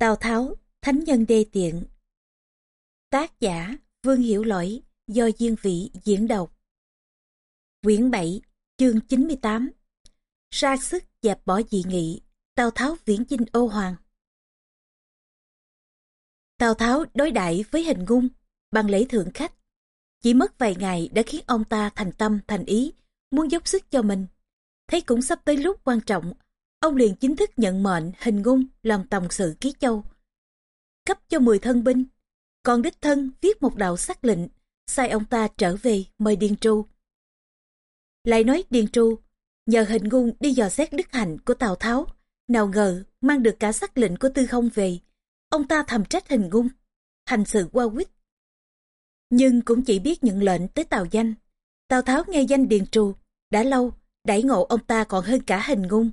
Tào Tháo, Thánh Nhân Đê Tiện Tác giả Vương Hiểu Lỗi do Diên Vị diễn đọc Quyển 7, chương 98 Ra sức dẹp bỏ dị nghị, Tào Tháo viễn chinh ô hoàng Tào Tháo đối đại với hình ngung bằng lễ thượng khách. Chỉ mất vài ngày đã khiến ông ta thành tâm thành ý, muốn dốc sức cho mình. Thấy cũng sắp tới lúc quan trọng, ông liền chính thức nhận mệnh hình ngung làm tổng sự ký châu. Cấp cho 10 thân binh, còn đích thân viết một đạo sắc lệnh, sai ông ta trở về mời Điền Tru. Lại nói Điền Tru, nhờ hình ngung đi dò xét đức hạnh của Tào Tháo, nào ngờ mang được cả sắc lệnh của Tư Không về. Ông ta thầm trách hình ngung, hành sự qua quýt. Nhưng cũng chỉ biết nhận lệnh tới Tào Danh. Tào Tháo nghe danh Điền Trù, đã lâu, đãi ngộ ông ta còn hơn cả hình ngung.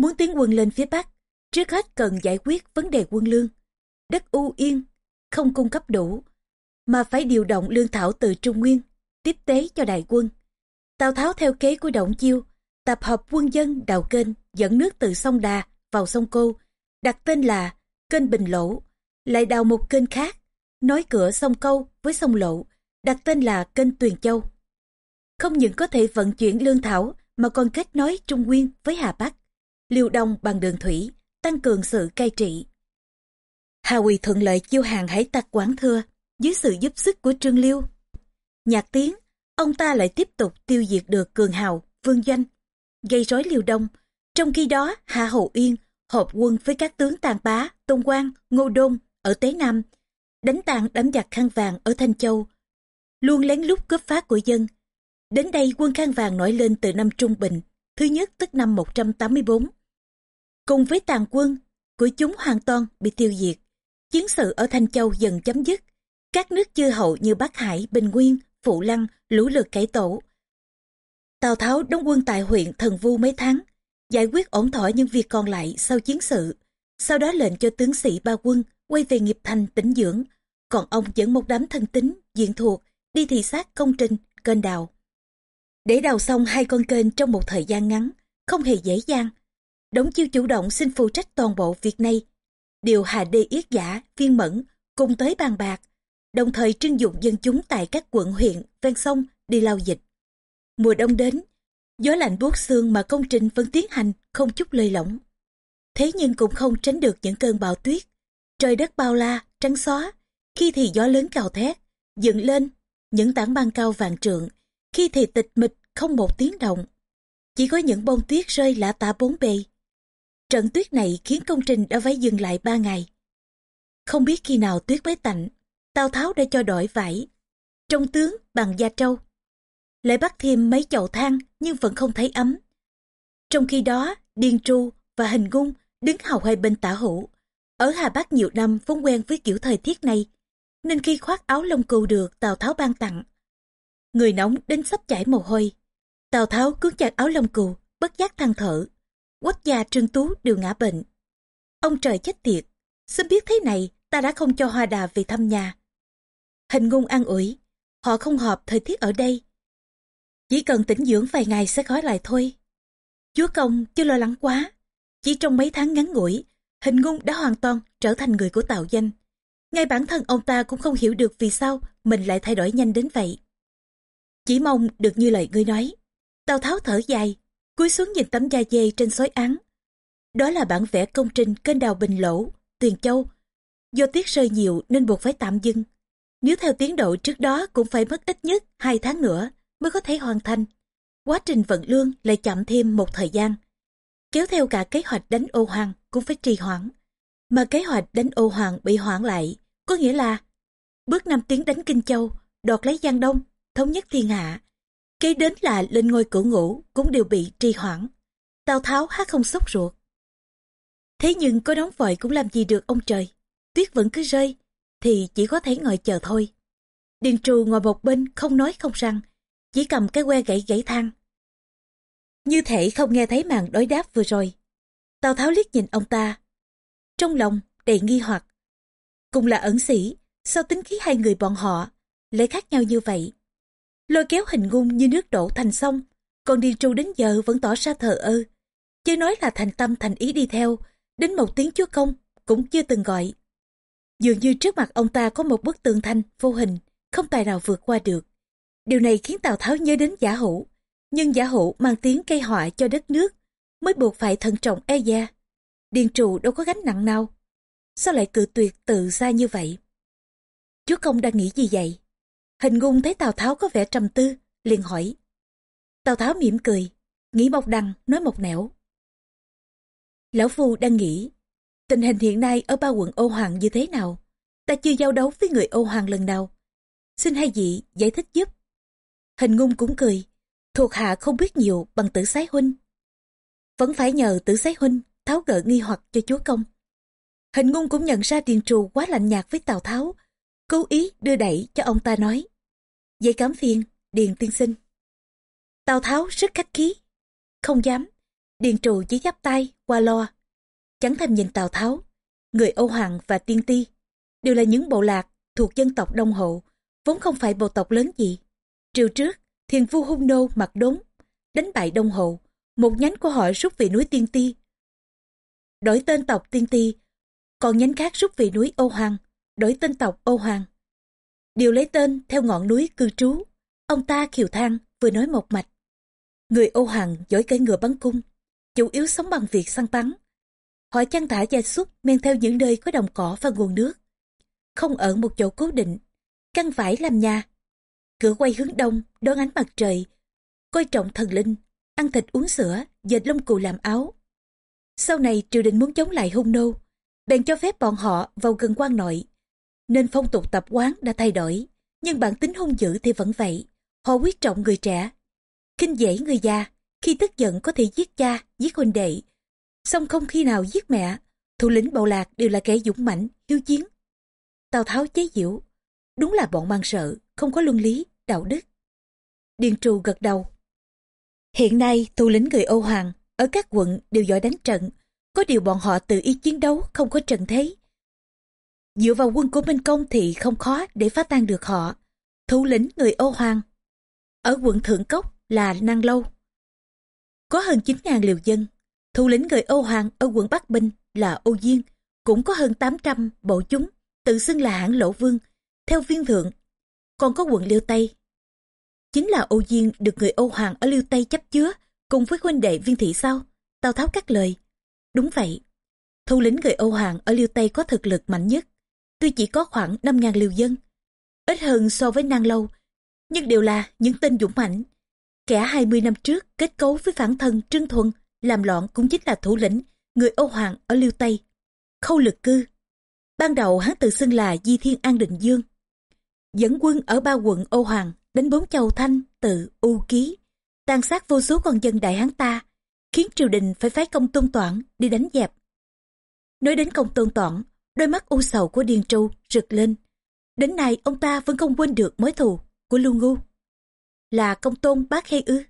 Muốn tiến quân lên phía Bắc, trước hết cần giải quyết vấn đề quân lương. Đất u yên, không cung cấp đủ, mà phải điều động lương thảo từ Trung Nguyên, tiếp tế cho đại quân. Tào Tháo theo kế của Động Chiêu, tập hợp quân dân đào kênh dẫn nước từ sông Đà vào sông Cô, đặt tên là kênh Bình Lỗ, lại đào một kênh khác, nối cửa sông Câu với sông Lộ, đặt tên là kênh Tuyền Châu. Không những có thể vận chuyển lương thảo mà còn kết nối Trung Nguyên với Hà Bắc, liêu đông bằng đường thủy, tăng cường sự cai trị. Hà Quỳ thuận lợi chiêu hàng hải tặc quán thưa, dưới sự giúp sức của Trương Liêu. Nhạc tiếng, ông ta lại tiếp tục tiêu diệt được cường hào, vương doanh, gây rối liêu đông. Trong khi đó, Hạ Hậu Yên hợp quân với các tướng tàn bá, tôn quang, ngô đôn ở Tế Nam, đánh tàn đám giặc khăn vàng ở Thanh Châu, luôn lén lút cướp phá của dân. Đến đây quân khăn vàng nổi lên từ năm Trung Bình, thứ nhất tức năm 184. Cùng với tàn quân của chúng hoàn toàn bị tiêu diệt, chiến sự ở Thanh Châu dần chấm dứt. Các nước chư hậu như Bắc Hải, Bình Nguyên, Phụ Lăng, lũ lượt cải tổ. Tào Tháo đóng quân tại huyện Thần Vu mấy tháng, giải quyết ổn thỏa những việc còn lại sau chiến sự. Sau đó lệnh cho tướng sĩ ba quân quay về nghiệp thành tỉnh dưỡng, còn ông dẫn một đám thân tín, diện thuộc, đi thị sát công trình, kênh đào. Để đào xong hai con kênh trong một thời gian ngắn, không hề dễ dàng. Đống chiêu chủ động xin phụ trách toàn bộ việc này. Điều Hà Đê Yết Giả, Viên Mẫn cùng tới bàn bạc, đồng thời trưng dụng dân chúng tại các quận huyện ven sông đi lao dịch. Mùa đông đến, gió lạnh buốt xương mà công trình vẫn tiến hành không chút lơi lỏng. Thế nhưng cũng không tránh được những cơn bão tuyết. Trời đất bao la, trắng xóa, khi thì gió lớn cào thét, dựng lên những tảng băng cao vàng trượng, khi thì tịch mịch không một tiếng động. Chỉ có những bông tuyết rơi lạ tả bốn bề. Trận tuyết này khiến công trình đã phải dừng lại ba ngày. Không biết khi nào tuyết mới tạnh, Tào Tháo đã cho đổi vải. Trong tướng bằng da trâu. Lại bắt thêm mấy chậu than nhưng vẫn không thấy ấm. Trong khi đó, Điền Tru và Hình Ngung đứng hầu hai bên tả hữu. Ở Hà Bắc nhiều năm vốn quen với kiểu thời tiết này, nên khi khoác áo lông cừu được Tào Tháo ban tặng. Người nóng đến sắp chảy mồ hôi. Tào Tháo cướp chặt áo lông cừu, bất giác than thở. Quách gia Trương Tú đều ngã bệnh. Ông trời chết tiệt, xin biết thế này ta đã không cho Hoa Đà về thăm nhà. Hình ngung an ủi, họ không hợp thời tiết ở đây. Chỉ cần tĩnh dưỡng vài ngày sẽ khỏi lại thôi. Chúa Công chưa lo lắng quá. Chỉ trong mấy tháng ngắn ngủi, hình ngung đã hoàn toàn trở thành người của Tào Danh. Ngay bản thân ông ta cũng không hiểu được vì sao mình lại thay đổi nhanh đến vậy. Chỉ mong được như lời ngươi nói. Tào Tháo thở dài, cúi xuống nhìn tấm da dê trên xói án. Đó là bản vẽ công trình kênh đào Bình Lỗ, Tuyền Châu. Do tiết rơi nhiều nên buộc phải tạm dừng. Nếu theo tiến độ trước đó cũng phải mất ít nhất hai tháng nữa mới có thể hoàn thành. Quá trình vận lương lại chậm thêm một thời gian. Kéo theo cả kế hoạch đánh ô hoàng cũng phải trì hoãn. Mà kế hoạch đánh ô hoàng bị hoãn lại, có nghĩa là bước năm tiếng đánh Kinh Châu, đoạt lấy Giang Đông, thống nhất thiên hạ. Kế đến là lên ngôi cửu ngũ cũng đều bị trì hoãn. Tào Tháo há không sốc ruột. Thế nhưng có đóng vội cũng làm gì được ông trời. Tuyết vẫn cứ rơi, thì chỉ có thể ngồi chờ thôi. Điền trù ngồi một bên không nói không rằng, chỉ cầm cái que gãy gãy thang. Như thể không nghe thấy màn đối đáp vừa rồi. Tào Tháo liếc nhìn ông ta. Trong lòng đầy nghi hoặc. Cùng là ẩn sĩ, sao tính khí hai người bọn họ lại khác nhau như vậy? Lôi kéo hình ngung như nước đổ thành sông, còn Điền Trù đến giờ vẫn tỏ ra thờ ơ. Chứ nói là thành tâm thành ý đi theo, đến một tiếng chúa công cũng chưa từng gọi. Dường như trước mặt ông ta có một bức tường thanh, vô hình, không tài nào vượt qua được. Điều này khiến Tào Tháo nhớ đến giả hữu, nhưng giả hữu mang tiếng gây họa cho đất nước, mới buộc phải thận trọng e da. Điền trụ đâu có gánh nặng nào. Sao lại cự tuyệt từ xa như vậy? Chúa công đang nghĩ gì vậy? Hình ngung thấy Tào Tháo có vẻ trầm tư, liền hỏi. Tào Tháo mỉm cười, nghĩ một đằng, nói một nẻo. Lão Phu đang nghĩ, tình hình hiện nay ở ba quận ô hoàng như thế nào? Ta chưa giao đấu với người ô hoàng lần nào. Xin hai vị giải thích giúp. Hình ngung cũng cười, thuộc hạ không biết nhiều bằng tử sái huynh. Vẫn phải nhờ tử sái huynh tháo gỡ nghi hoặc cho chúa công. Hình ngung cũng nhận ra Điền Trù quá lạnh nhạt với Tào Tháo, cố ý đưa đẩy cho ông ta nói. Dây cảm phiền, Điền tiên sinh. Tào Tháo rất khách khí, không dám. Điền Trù chỉ giáp tay qua lo, chẳng thèm nhìn Tào Tháo. Người Âu Hoàng và Tiên Ti đều là những bộ lạc thuộc dân tộc Đông hậu vốn không phải bộ tộc lớn gì. Triều trước, thiền vua hung nô mặc đốn, đánh bại Đông hậu một nhánh của họ rút về núi Tiên Ti. Đổi tên tộc Tiên Ti, còn nhánh khác rút về núi Âu Hoàng, đổi tên tộc Âu Hoàng. Đều lấy tên theo ngọn núi cư trú. Ông ta khiều thang, vừa nói một mạch. Người Âu hằng giỏi cây ngựa bắn cung, chủ yếu sống bằng việc săn bắn. Họ chăn thả gia súc men theo những nơi có đồng cỏ và nguồn nước. Không ở một chỗ cố định, căn vải làm nhà. Cửa quay hướng đông, đón ánh mặt trời. Coi trọng thần linh, ăn thịt uống sữa, dệt lông cừu làm áo. Sau này triều đình muốn chống lại hung nô, bèn cho phép bọn họ vào gần quan nội. Nên phong tục tập quán đã thay đổi, nhưng bản tính hung dữ thì vẫn vậy. Họ quyết trọng người trẻ, kinh dễ người già, khi tức giận có thể giết cha, giết huynh đệ. song không khi nào giết mẹ, thủ lĩnh bầu lạc đều là kẻ dũng mãnh, hiếu chiến. Tào Tháo chế giễu, đúng là bọn mang sợ, không có luân lý, đạo đức. Điền trù gật đầu. Hiện nay, thủ lĩnh người Âu Hoàng ở các quận đều giỏi đánh trận, có điều bọn họ tự ý chiến đấu không có trận thế. Dựa vào quân của Minh Công thì không khó để phá tan được họ. Thủ lĩnh người Âu Hoàng ở quận Thượng Cốc là Năng Lâu. Có hơn 9.000 liều dân. Thủ lĩnh người Âu Hoàng ở quận Bắc Binh là Âu Diên, cũng có hơn 800 bộ chúng, tự xưng là hãng Lỗ Vương, theo viên thượng. Còn có quận Liêu Tây. Chính là Âu Diên được người Âu Hoàng ở Liêu Tây chấp chứa, cùng với huynh đệ viên thị sau Tào Tháo cắt lời. Đúng vậy. Thủ lĩnh người Âu Hoàng ở Liêu Tây có thực lực mạnh nhất. Tuy chỉ có khoảng 5.000 liều dân. Ít hơn so với Năng Lâu, nhưng đều là những tên dũng mãnh Kẻ 20 năm trước kết cấu với phản thân Trương Thuần, làm loạn cũng chính là thủ lĩnh, người Âu Hoàng ở Liêu Tây. Khâu lực cư. Ban đầu hắn tự xưng là Di Thiên An Định Dương. Dẫn quân ở ba quận Âu Hoàng đến bốn châu Thanh, Tự, U Ký, tàn sát vô số con dân Đại Hán ta, khiến triều đình phải phái công tôn toản đi đánh dẹp. Nói đến công tôn toản, đôi mắt u sầu của Điền Châu rực lên. Đến nay, ông ta vẫn không quên được mối thù của Lưu Ngu là công tôn bác hay ư.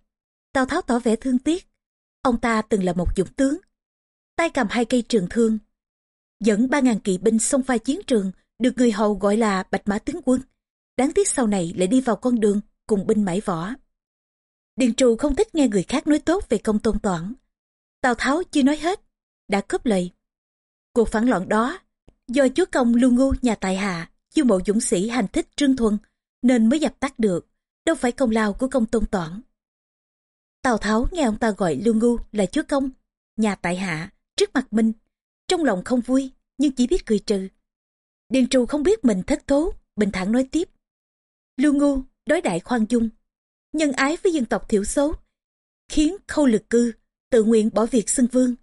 Tào tháo tỏ vẻ thương tiếc. Ông ta từng là một dũng tướng. Tay cầm hai cây trường thương. Dẫn ba ngàn kỵ binh xông pha chiến trường, được người hầu gọi là bạch mã tướng quân. Đáng tiếc sau này lại đi vào con đường cùng binh mãi võ. Điền trù không thích nghe người khác nói tốt về công tôn toản. Tào tháo chưa nói hết, đã cướp lời. Cuộc phản loạn đó do chúa công lưu ngu nhà tại hạ chiêu mộ dũng sĩ hành thích trương thuần nên mới dập tắt được đâu phải công lao của công tôn toản. Tào Tháo nghe ông ta gọi Lưu Ngu là chúa công, nhà tại hạ, trước mặt mình trong lòng không vui, nhưng chỉ biết cười trừ. Điền trù không biết mình thất thố, bình thản nói tiếp. Lưu Ngu đối đại khoan dung, nhân ái với dân tộc thiểu số, khiến khâu lực cư, tự nguyện bỏ việc xưng vương.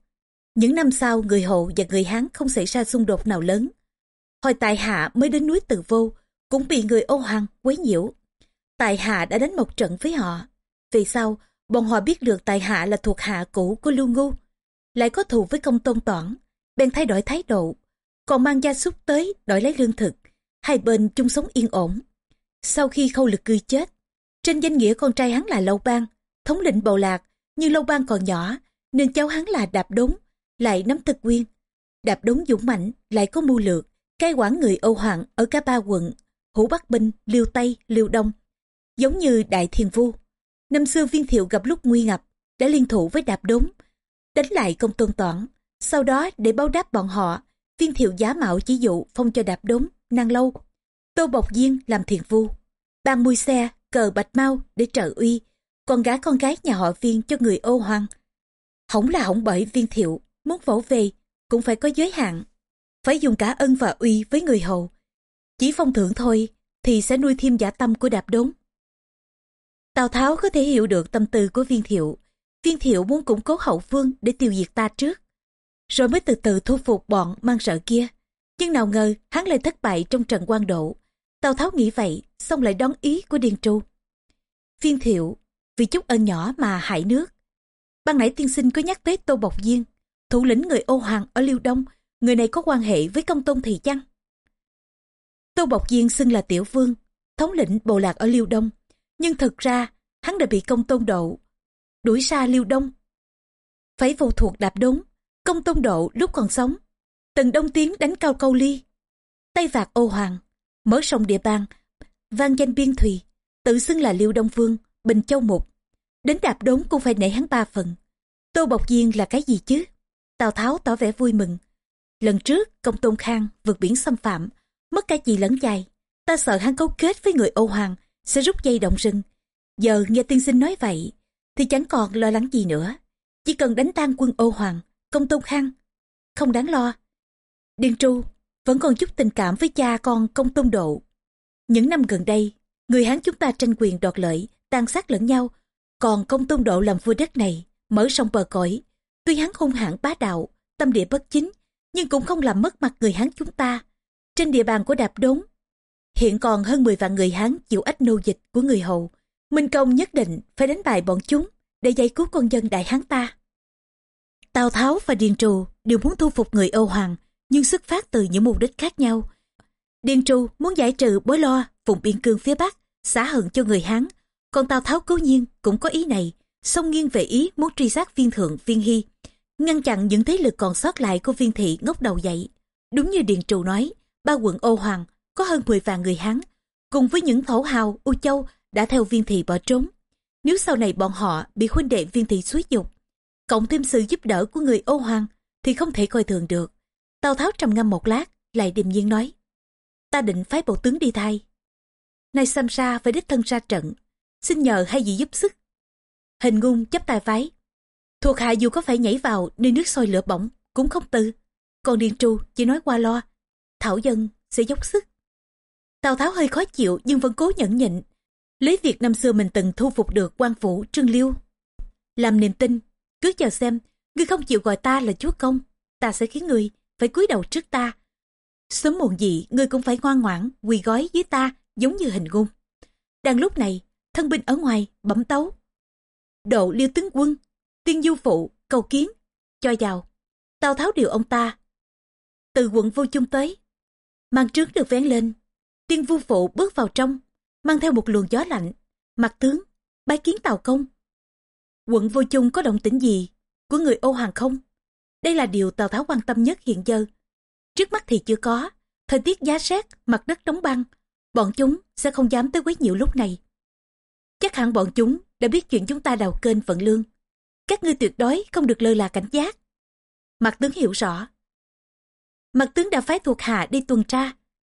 Những năm sau người hậu và người Hán không xảy ra xung đột nào lớn. Hồi tài hạ mới đến núi Từ Vô, cũng bị người ô hoàng quấy nhiễu Tài hạ đã đánh một trận với họ. Vì sao, bọn họ biết được tài hạ là thuộc hạ cũ của Lưu Ngu, lại có thù với công tôn toản, bèn thay đổi thái độ, còn mang gia súc tới đổi lấy lương thực, hai bên chung sống yên ổn. Sau khi khâu lực cư chết, trên danh nghĩa con trai hắn là Lâu Bang, thống lĩnh bầu lạc, nhưng Lâu Bang còn nhỏ, nên cháu hắn là Đạp Đốn, lại nắm thực quyền, Đạp đống dũng mạnh, lại có mưu lược, cai quản người Âu Hoàng ở cả ba quận, Hữu Bắc Binh, Liêu Tây, Liêu Đông, Giống như Đại Thiền Vu, năm xưa viên thiệu gặp lúc nguy ngập, đã liên thủ với đạp đống, đánh lại công tôn toản. Sau đó để báo đáp bọn họ, viên thiệu giá mạo chỉ dụ phong cho đạp đống, năng lâu. Tô Bộc Diên làm thiền vu. Ban mui xe, cờ bạch mau để trợ uy. Con gái con gái nhà họ viên cho người ô hoang. Hỏng là hỏng bởi viên thiệu, muốn vỗ về cũng phải có giới hạn. Phải dùng cả ân và uy với người hầu. Chỉ phong thưởng thôi thì sẽ nuôi thêm giả tâm của đạp đốn. Tào Tháo có thể hiểu được tâm tư của viên thiệu. Viên thiệu muốn củng cố hậu phương để tiêu diệt ta trước. Rồi mới từ từ thu phục bọn mang sợ kia. Nhưng nào ngờ hắn lại thất bại trong trận quan độ. Tào Tháo nghĩ vậy, xong lại đón ý của Điền Tru. Viên thiệu, vì chút ân nhỏ mà hại nước. Ban nãy tiên sinh có nhắc tới Tô Bộc Diên, thủ lĩnh người ô hoàng ở Liêu Đông, người này có quan hệ với công tôn thị chăng? Tô Bộc Diên xưng là tiểu vương, thống lĩnh bộ lạc ở Liêu Đông, nhưng thực ra hắn đã bị công tôn độ đuổi xa Liêu Đông. Phải phụ thuộc đạp đốn, công tôn độ lúc còn sống, từng đông tiến đánh cao câu ly, tay vạt ô hoàng, mở rộng địa bàn, vang danh biên thùy, tự xưng là Liêu Đông Vương, Bình Châu Mục. Đến đạp đốn cũng phải nể hắn ba phần. Tô Bộc Diên là cái gì chứ? Tào Tháo tỏ vẻ vui mừng. Lần trước, công tôn khang vượt biển xâm phạm, mất cả chị lẫn chài. Ta sợ hắn cấu kết với người ô hoàng, sẽ rút dây động rừng. Giờ nghe tiên sinh nói vậy, thì chẳng còn lo lắng gì nữa. Chỉ cần đánh tan quân ô hoàng, công tôn khang. Không đáng lo. Điền Tru vẫn còn chút tình cảm với cha con công tôn độ. Những năm gần đây, người Hán chúng ta tranh quyền đoạt lợi, tàn sát lẫn nhau. Còn công tôn độ làm vua đất này, mở sông bờ cõi. Tuy hắn hung hãn bá đạo, tâm địa bất chính, nhưng cũng không làm mất mặt người Hán chúng ta. Trên địa bàn của Đạp Đốn, hiện còn hơn 10 vạn người Hán chịu ách nô dịch của người Hầu. Minh Công nhất định phải đánh bại bọn chúng để giải cứu con dân Đại Hán ta. Tào Tháo và Điền Trù đều muốn thu phục người Âu Hoàng, nhưng xuất phát từ những mục đích khác nhau. Điền Trù muốn giải trừ bối lo vùng biên cương phía Bắc, xả hận cho người Hán, còn Tào Tháo cố nhiên cũng có ý này, song nghiêng về ý muốn truy sát viên thượng viên hy, ngăn chặn những thế lực còn sót lại của viên thị ngốc đầu dậy. Đúng như Điền Trù nói, ba quận ô Hoàng có hơn 10 vạn người Hán, cùng với những thổ hào U Châu đã theo viên thị bỏ trốn. Nếu sau này bọn họ bị huynh đệ viên thị xúi dục, cộng thêm sự giúp đỡ của người ô Hoàng thì không thể coi thường được. Tào Tháo trầm ngâm một lát, lại điềm nhiên nói. Ta định phái bộ tướng đi thay. Nay xâm ra phải đích thân ra trận, xin nhờ hai vị giúp sức. Hình ngung chấp tài vái Thuộc hạ dù có phải nhảy vào nơi nước sôi lửa bỏng, cũng không từ. Còn Điền Tru chỉ nói qua lo, Thảo dân sẽ dốc sức. Tào Tháo hơi khó chịu nhưng vẫn cố nhẫn nhịn. Lấy việc năm xưa mình từng thu phục được quan phủ Trương Liêu. Làm niềm tin, cứ chờ xem, ngươi không chịu gọi ta là chúa công, ta sẽ khiến ngươi phải cúi đầu trước ta. Sớm muộn gì, ngươi cũng phải ngoan ngoãn, quỳ gói với ta, giống như hình ngung. Đang lúc này, thân binh ở ngoài, bấm tấu. Độ liêu tướng quân, tiên du phụ, cầu kiến, cho vào. Tào tháo điều ông ta. Từ quận vô chung tới. Màn trước được vén lên. Tiên vu phụ bước vào trong, mang theo một luồng gió lạnh. Mặt tướng, bái kiến tào công. Quận vô chung có động tĩnh gì? Của người ô hoàng không? Đây là điều Tào Tháo quan tâm nhất hiện giờ. Trước mắt thì chưa có, thời tiết giá rét, mặt đất đóng băng, bọn chúng sẽ không dám tới quấy nhiễu lúc này. Chắc hẳn bọn chúng đã biết chuyện chúng ta đào kênh vận lương. Các ngươi tuyệt đối không được lơ là cảnh giác. Mặt tướng hiểu rõ. Mặt tướng đã phái thuộc hạ đi tuần tra.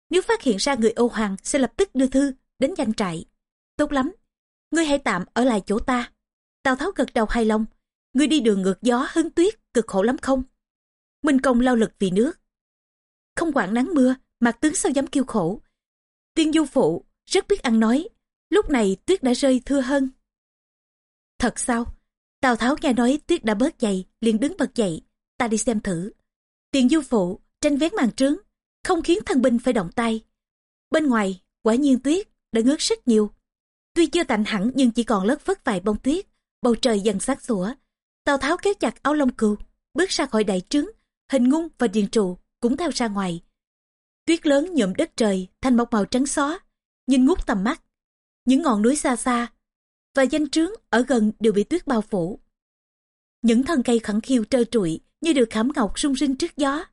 Nếu phát hiện ra người Âu Hoàng sẽ lập tức đưa thư đến danh trại. Tốt lắm, ngươi hãy tạm ở lại chỗ ta. Tào Tháo gật đầu hài lòng. Ngươi đi đường ngược gió hứng tuyết, cực khổ lắm không? Minh Công lao lực vì nước. Không quản nắng mưa, mặt tướng sao dám kêu khổ. Tiên du phụ, rất biết ăn nói. Lúc này tuyết đã rơi thưa hơn. Thật sao? Tào Tháo nghe nói tuyết đã bớt dày, liền đứng bật dậy. Ta đi xem thử. Tiền du phụ, tranh vén màn trướng, không khiến thân binh phải động tay. Bên ngoài, quả nhiên tuyết đã ngớt rất nhiều. Tuy chưa tạnh hẳn nhưng chỉ còn lất phất vài bông tuyết, bầu trời dần sáng sủa. Tào Tháo kéo chặt áo lông cừu, bước ra khỏi đại trướng, hình ngung và điền trụ cũng theo ra ngoài. Tuyết lớn nhuộm đất trời thành một màu trắng xóa, nhìn ngút tầm mắt. Những ngọn núi xa xa và danh trướng ở gần đều bị tuyết bao phủ. Những thân cây khẳng khiu trơ trụi như được khảm ngọc rung rinh trước gió.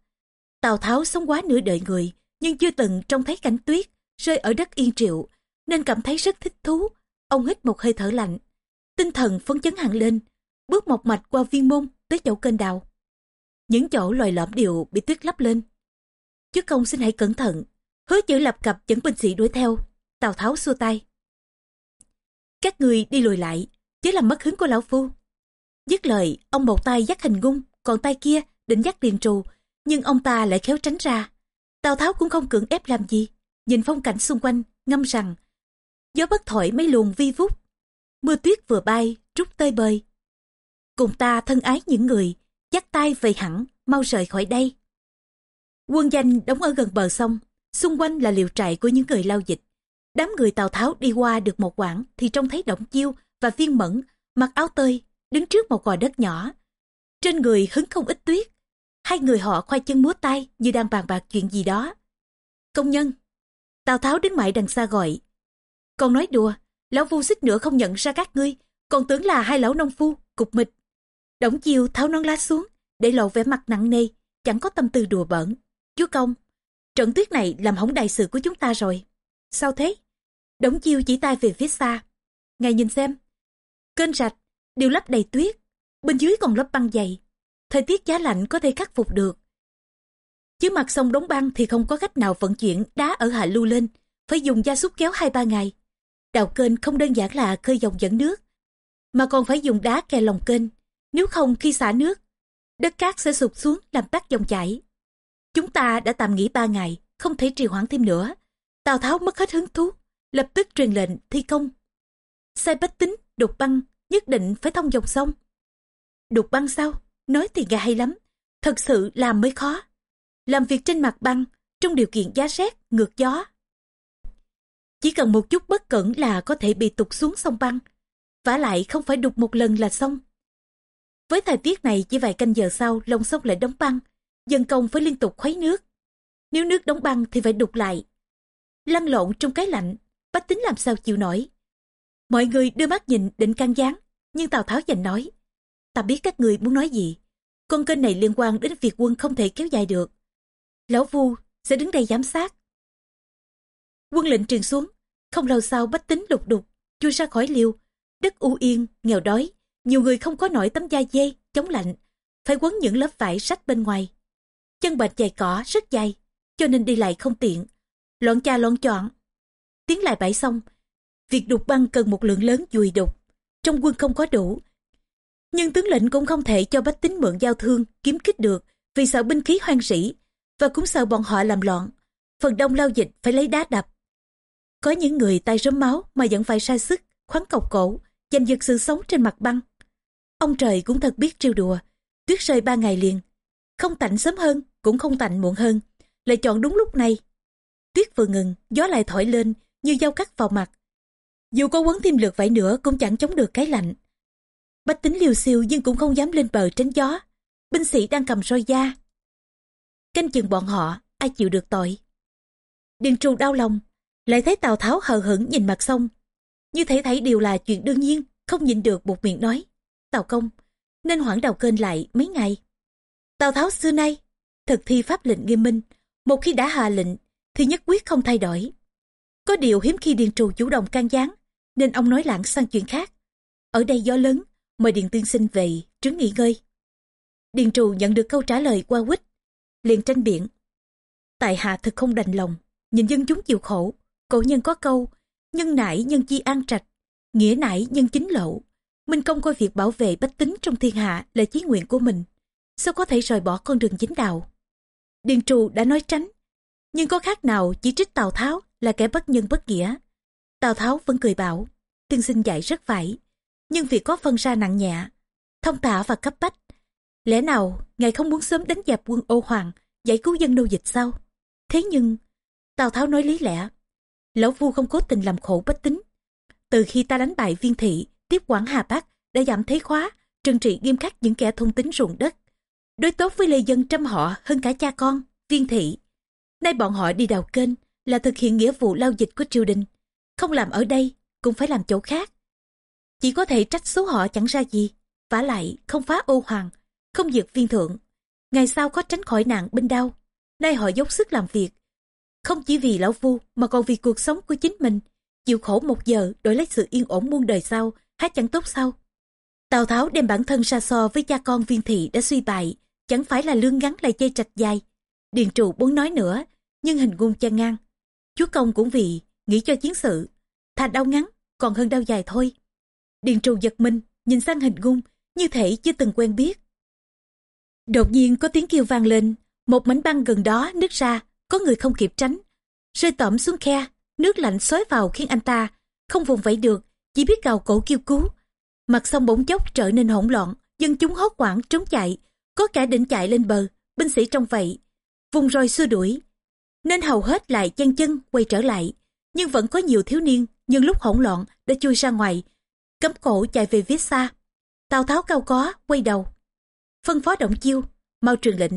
Tào Tháo sống quá nửa đời người, nhưng chưa từng trông thấy cảnh tuyết rơi ở đất yên triệu, nên cảm thấy rất thích thú. Ông hít một hơi thở lạnh, tinh thần phấn chấn hẳn lên, bước một mạch qua viên môn tới chỗ kênh đào. Những chỗ loài lõm đều bị tuyết lấp lên. Chứ công xin hãy cẩn thận. Hứa chữ lập cập dẫn binh sĩ đuổi theo. Tào Tháo xua tay. Các người đi lùi lại, chứ làm mất hứng của lão phu. Dứt lời, ông một tay dắt hình ngung, còn tay kia định dắt liền trù, nhưng ông ta lại khéo tránh ra. Tào Tháo cũng không cưỡng ép làm gì, nhìn phong cảnh xung quanh, ngâm rằng. Gió bất thổi mấy luồng vi vút, mưa tuyết vừa bay, trút tơi bời. Cùng ta thân ái những người, dắt tay về hẳn, mau rời khỏi đây. Quân danh đóng ở gần bờ sông, xung quanh là liều trại của những người lao dịch. Đám người Tào Tháo đi qua được một quãng thì trông thấy Động Chiêu và Viên Mẫn mặc áo tơi, đứng trước một gò đất nhỏ. Trên người hứng không ít tuyết. Hai người họ khoai chân múa tay như đang bàn bạc chuyện gì đó. Công nhân. Tào Tháo đứng mãi đằng xa gọi. Còn nói đùa, lão vu xích nữa không nhận ra các ngươi, còn tưởng là hai lão nông phu, cục mịch. Đổng chiêu tháo nón lá xuống, để lộ vẻ mặt nặng nề, chẳng có tâm tư đùa bỡn. Chúa công, trận tuyết này làm hỏng đại sự của chúng ta rồi. Sao thế? Đống chiêu chỉ tay về phía xa. Ngài nhìn xem. Kênh rạch, đều lấp đầy tuyết. Bên dưới còn lớp băng dày. Thời tiết giá lạnh có thể khắc phục được. Chứ mặt sông đóng băng thì không có cách nào vận chuyển đá ở hạ lưu lên. Phải dùng gia súc kéo hai ba ngày. Đào kênh không đơn giản là khơi dòng dẫn nước. Mà còn phải dùng đá kè lòng kênh. Nếu không khi xả nước, đất cát sẽ sụp xuống làm tắt dòng chảy. Chúng ta đã tạm nghỉ ba ngày, không thể trì hoãn thêm nữa. Tào Tháo mất hết hứng thú, lập tức truyền lệnh thi công. Sai bách tính, đục băng, nhất định phải thông dòng sông. Đục băng sao? Nói thì nghe hay lắm. Thật sự làm mới khó. Làm việc trên mặt băng, trong điều kiện giá rét, ngược gió. Chỉ cần một chút bất cẩn là có thể bị tụt xuống sông băng. vả lại không phải đục một lần là xong. Với thời tiết này chỉ vài canh giờ sau lòng sông lại đóng băng, dân công phải liên tục khuấy nước. Nếu nước đóng băng thì phải đục lại. Lăn lộn trong cái lạnh, bách tính làm sao chịu nổi. Mọi người đưa mắt nhìn định can gián, nhưng Tào Tháo dành nói. Ta biết các người muốn nói gì. Con kênh này liên quan đến việc quân không thể kéo dài được. Lão Vu sẽ đứng đây giám sát. Quân lệnh truyền xuống, không lâu sau bách tính lục đục, chui ra khỏi liêu. Đất u yên, nghèo đói, nhiều người không có nổi tấm da dê, chống lạnh, phải quấn những lớp vải sách bên ngoài. Chân bệnh dài cỏ rất dài, cho nên đi lại không tiện. Loạn cha loạn chọn. Tiến lại bãi xong, việc đục băng cần một lượng lớn dùi đục. Trong quân không có đủ. Nhưng tướng lệnh cũng không thể cho bách tính mượn giao thương, kiếm kích được, vì sợ binh khí hoang sĩ và cũng sợ bọn họ làm loạn. Phần đông lao dịch phải lấy đá đập. Có những người tay rớm máu mà vẫn phải sai sức, khoáng cọc cổ, giành giật sự sống trên mặt băng. Ông trời cũng thật biết trêu đùa, tuyết rơi ba ngày liền. Không tạnh sớm hơn, cũng không tạnh muộn hơn, lại chọn đúng lúc này. Tuyết vừa ngừng, gió lại thổi lên như dao cắt vào mặt. Dù có quấn thêm lượt vải nữa cũng chẳng chống được cái lạnh. Bách tính liều siêu nhưng cũng không dám lên bờ tránh gió. Binh sĩ đang cầm roi da. Canh chừng bọn họ, ai chịu được tội. Điền trù đau lòng, lại thấy Tào Tháo hờ hững nhìn mặt sông. Như thể thấy điều là chuyện đương nhiên, không nhìn được buộc miệng nói. Tào Công, nên hoãn đầu kênh lại mấy ngày. Tào Tháo xưa nay, thực thi pháp lệnh nghiêm minh, một khi đã hạ lệnh thì nhất quyết không thay đổi. Có điều hiếm khi Điền Trù chủ động can gián, nên ông nói lảng sang chuyện khác. Ở đây gió lớn, mời Điền Tiên Sinh về, trứng nghỉ ngơi. Điền Trù nhận được câu trả lời qua quýt, liền tranh biện. Tại hạ thực không đành lòng, nhìn dân chúng chịu khổ, cổ nhân có câu, nhân nải nhân chi an trạch, nghĩa nải nhân chính lộ. Minh Công coi việc bảo vệ bách tính trong thiên hạ là chí nguyện của mình. Sao có thể rời bỏ con đường chính đạo? Điền Trù đã nói tránh. Nhưng có khác nào chỉ trích Tào Tháo là kẻ bất nhân bất nghĩa. Tào Tháo vẫn cười bảo, tiên sinh dạy rất phải. Nhưng việc có phân ra nặng nhẹ, thông thả và cấp bách. Lẽ nào ngài không muốn sớm đánh dẹp quân ô hoàng, giải cứu dân nô dịch sao? Thế nhưng, Tào Tháo nói lý lẽ. Lão Phu không cố tình làm khổ bách tính. Từ khi ta đánh bại viên thị, tiếp quản Hà Bắc đã giảm thế khóa, trừng trị nghiêm khắc những kẻ thông tính ruộng đất. Đối tốt với lê dân trăm họ hơn cả cha con, viên thị. Nay bọn họ đi đào kênh là thực hiện nghĩa vụ lao dịch của triều đình. Không làm ở đây, cũng phải làm chỗ khác. Chỉ có thể trách số họ chẳng ra gì. vả lại, không phá ô hoàng, không diệt viên thượng. Ngày sau có tránh khỏi nạn binh đau. Nay họ dốc sức làm việc. Không chỉ vì lão phu mà còn vì cuộc sống của chính mình. Chịu khổ một giờ đổi lấy sự yên ổn muôn đời sau hát chẳng tốt sao? Tào Tháo đem bản thân xa so với cha con viên thị đã suy bại, chẳng phải là lương ngắn lại chê trạch dài. Điền trụ muốn nói nữa, nhưng hình ngung chăn ngang. Chúa công cũng vì nghĩ cho chiến sự, thà đau ngắn còn hơn đau dài thôi. Điền trù giật mình, nhìn sang hình ngung, như thể chưa từng quen biết. Đột nhiên có tiếng kêu vang lên, một mảnh băng gần đó nứt ra, có người không kịp tránh. Rơi tẩm xuống khe, nước lạnh xối vào khiến anh ta không vùng vẫy được, chỉ biết gào cổ kêu cứu. Mặt sông bỗng chốc trở nên hỗn loạn, dân chúng hốt hoảng trốn chạy, có cả định chạy lên bờ, binh sĩ trong vậy. Vùng rồi xua đuổi, nên hầu hết lại chân chân quay trở lại. Nhưng vẫn có nhiều thiếu niên, nhưng lúc hỗn loạn đã chui ra ngoài, cấm cổ chạy về phía xa. Tào Tháo cao có, quay đầu. Phân phó động chiêu, mau truyền lệnh.